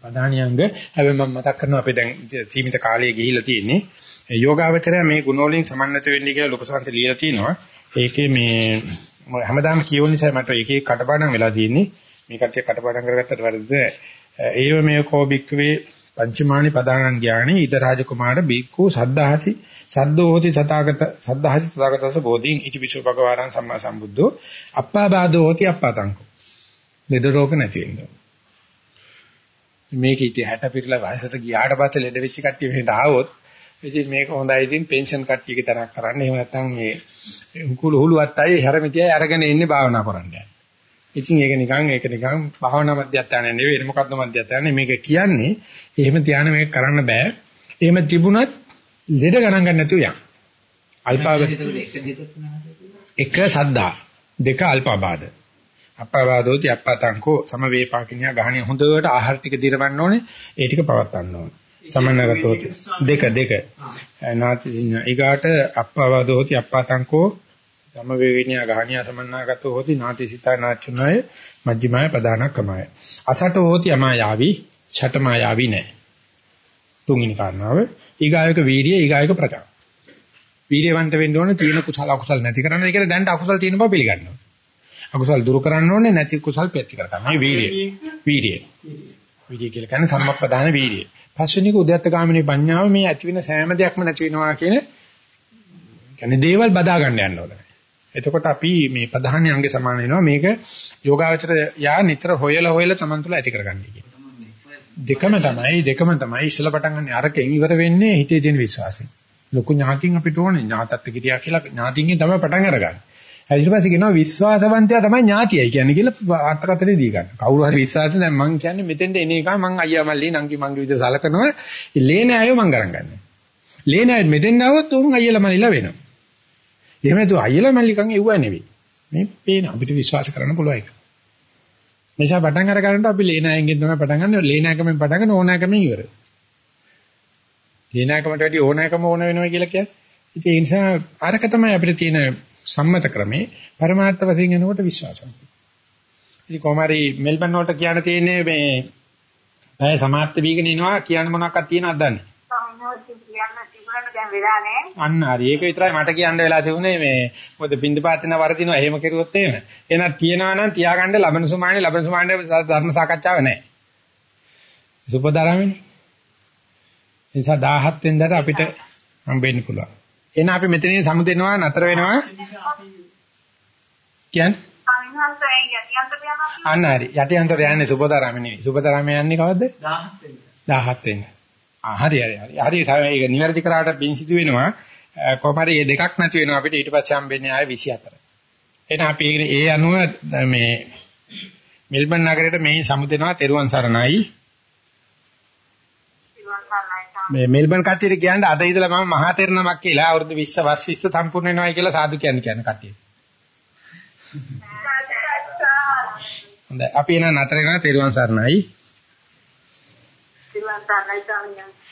ප්‍රධානියංග හැබැයි මම මතක් කරනවා අපි දැන් සීමිත කාලයේ ගිහිලා තියෙන්නේ. යෝගාවචරය මේ ගුණවලින් සමන්විත වෙන්නේ කියලා ලොකු සංස ලියලා තිනවා ඒකේ මේ හැමදාම කියවන නිසා මට ඒකේ කටපාඩම් වෙලා තියෙන්නේ මේ කට්ටිය කටපාඩම් කරගත්තට වැරදිද ඒව මේ කෝබික්කවේ පංචමානි පදානං ඥානෙ ඉද රාජකුමාර බික්කු සද්ධාහති සද්දෝ හෝති සතාගත සද්ධාහති සතාගතස බෝධින් ඉතිවිචෝ භගවාරං සම්මා සම්බුද්ධෝ අප්පාබාධෝ හෝති අප්පාතංකෝ ලෙඩ රෝග නැති වෙනවා මේක ඉතින් 60 පිරලා වයසට ගියාට පස්සේ ලෙඩ වෙච්ච කට්ටිය මෙහෙට ආවොත් ඉතින් මේක හොඳයි ඉතින් පෙන්ෂන් කට්ටියගේ තරක් කරන්න. එහෙම නැත්නම් මේ උකුළු හුලුවත් අය හැරමිටියයි අරගෙන ඉන්නේ භාවනා කරන්න. ඉතින් ඒක නිකන් ඒක නිකන් භාවනා මධ්‍යස්ථානය නෙවෙයි ඒක මොකද්ද මධ්‍යස්ථානය? මේක කියන්නේ එහෙම ධානය මේක කරන්න බෑ. එහෙම තිබුණත් ලෙඩ ගණන් ගන්න නැතුව යන්න. අල්පාව එක සද්දා. දෙක අල්පාබාධ. අප්පවාදෝති අප්පතංකෝ සම වේපාකිනියා ගහණිය හොඳට ආහාර ටික දිරවන්න ඕනේ. ඒ ටික පවත්වන්න ඕනේ. සමන්නගතෝති දෙක දෙක. නාති ඊගාට අප්පවාදෝති අප්පතංකෝ සම වේවිනියා ගහණිය සමන්නාගතෝ හොති නාති සිතා නාචුනාය මජ්ක්‍ධිමාය ප්‍රදානකමය අසටෝ හොති අමායාවි ඡටමායාවි නෑ තුන්වෙනි කාරණාව ඊගායක වීර්ය ඊගායක ප්‍රජා වීර්යවන්ත වෙන්න ඕනේ තියෙන කුසල අකුසල නැති කරන්න ඒ කියන්නේ දැන් අකුසල තියෙන බව පිළිගන්නවා අකුසල් දුරු කරන්න ඕනේ නැති කුසල් පැති කර ගන්න. මේ වීර්යය. වීර්යය. වීර්යය කියලා කියන්නේ සම්මප්පදාන වීර්යය. පස්වෙනික උද්‍යත්ත ගාමිනී පඤ්ඤාව මේ ඇති වෙන සෑම දෙයක්ම නැති වෙනවා කියන කියන්නේ දේවල් බදා ගන්න යන්න ඕනේ. එතකොට අපි මේ ප්‍රධාන අංගේ සමාන වෙනවා මේක යෝගාවචර යා නිතර හොයලා හොයලා Taman තුල ඇති කරගන්න කියන්නේ. දෙකම තමයි දෙකම තමයි ඉස්සල පටන් ගන්න අරකින් ඉවර වෙන්නේ හිතේ තියෙන විශ්වාසයෙන්. ලොකු ඥාතින් අපිට ඕනේ ඥාතත්ව කිරියා කියලා ඥාතින්ගෙන් තමයි පටන් අරගන්නේ. ඊට පස්සේ කියනවා විශ්වාසවන්තයා තමයි ඥාතියයි කියන්නේ කියලා අර්ථකථනය දී ගන්න. කවුරු හරි විශ්වාසයෙන් දැන් මං කියන්නේ මෙතෙන්ට එන එක මං අයියා මල්ලි නංගි මංගි විදිහට සලකනවා. ලේන අයව මං ගණන් ගන්නවා. ලේන අය මෙතෙන් આવොත් උන් අයියලා මල්ලිලා වෙනවා. එහෙම නැතුව අයියලා මල්ලිකන් එව්ව නෙවෙයි. මේ පේන අපිට විශ්වාස කරන්න පුළුවන් එක. නිසා පටන් අර ගන්නට අපි ලේන අයගෙන් තමයි පටන් ගන්න. ලේන අයකමෙන් පටන් ගන්න ඕනෑකමෙන් ඉවරයි. ලේන අයකමට වැඩි ඕනෑකම ඕන වෙනවා කියලා කියන්නේ. ඉතින් ඒ නිසා අරක තමයි අපිට තියෙන සම්මත ක්‍රමේ පරමාර්ථ වශයෙන් එනකොට විශ්වාසයි. ඉතින් කොහමරි මෙල්බන් වලට කියන්න තියෙන්නේ මේ අය සමාර්ථ වීගෙන එනවා කියන්න මොනවක්වත් තියෙනවද දන්නේ? ඉක්මනට දැන් වෙලා නැහැ. අන්න හරි. ඒක විතරයි මට කියන්න වෙලා තිබුණේ මේ මොකද බින්දපාතින වරදිනවා එහෙම කෙරුවොත් එහෙම. එහෙනම් තියනවා නම් තියාගන්න ලබන සුමානේ ලබන සුමානේ ධර්ම සාකච්ඡාව නැහැ. සුපදාරාමනේ. ඒ නිසා 17 වෙනිදාට අපිට හම්බෙන්න පුළුවන්. එහෙනම් අපි මෙතනින් සමුදෙනවා නතර වෙනවා. කියන්නේ. අන්න හරි. යටියන්තර යන්නේ සුපදාරාමේ නෙවෙයි. සුපදාරාමේ යන්නේ කවද්ද? 17 17 වෙනි. ආ හරි හරි හරි. හරි ඒක නිවැරදි කරාට බින් සිදු වෙනවා. කොහොම හරි මේ දෙකක් නැති වෙනවා අපිට ඊට පස්සේ හම්බෙන්නේ ආයේ 24. එහෙනම් අපි ඒ අනුව මේ මෙල්බන් නගරයට මේ සමුදෙනවා තෙරුවන් සරණයි. මේ මෙල්බන් කට්ටියට කියන්නේ අද ඉඳලා මම මහා තෙරණමක් කියලා අවුරුදු 20 වර්ෂ ඉස්ස සම්පූර්ණ වෙනවායි කියලා සාදු කියන්නේ කියන කට්ටිය. හොඳයි අපි එන නතර වෙනවා තෙරුවන් සරණයි. සිල්වන් සන්නයි ස්වාමීන් වහන්සේ.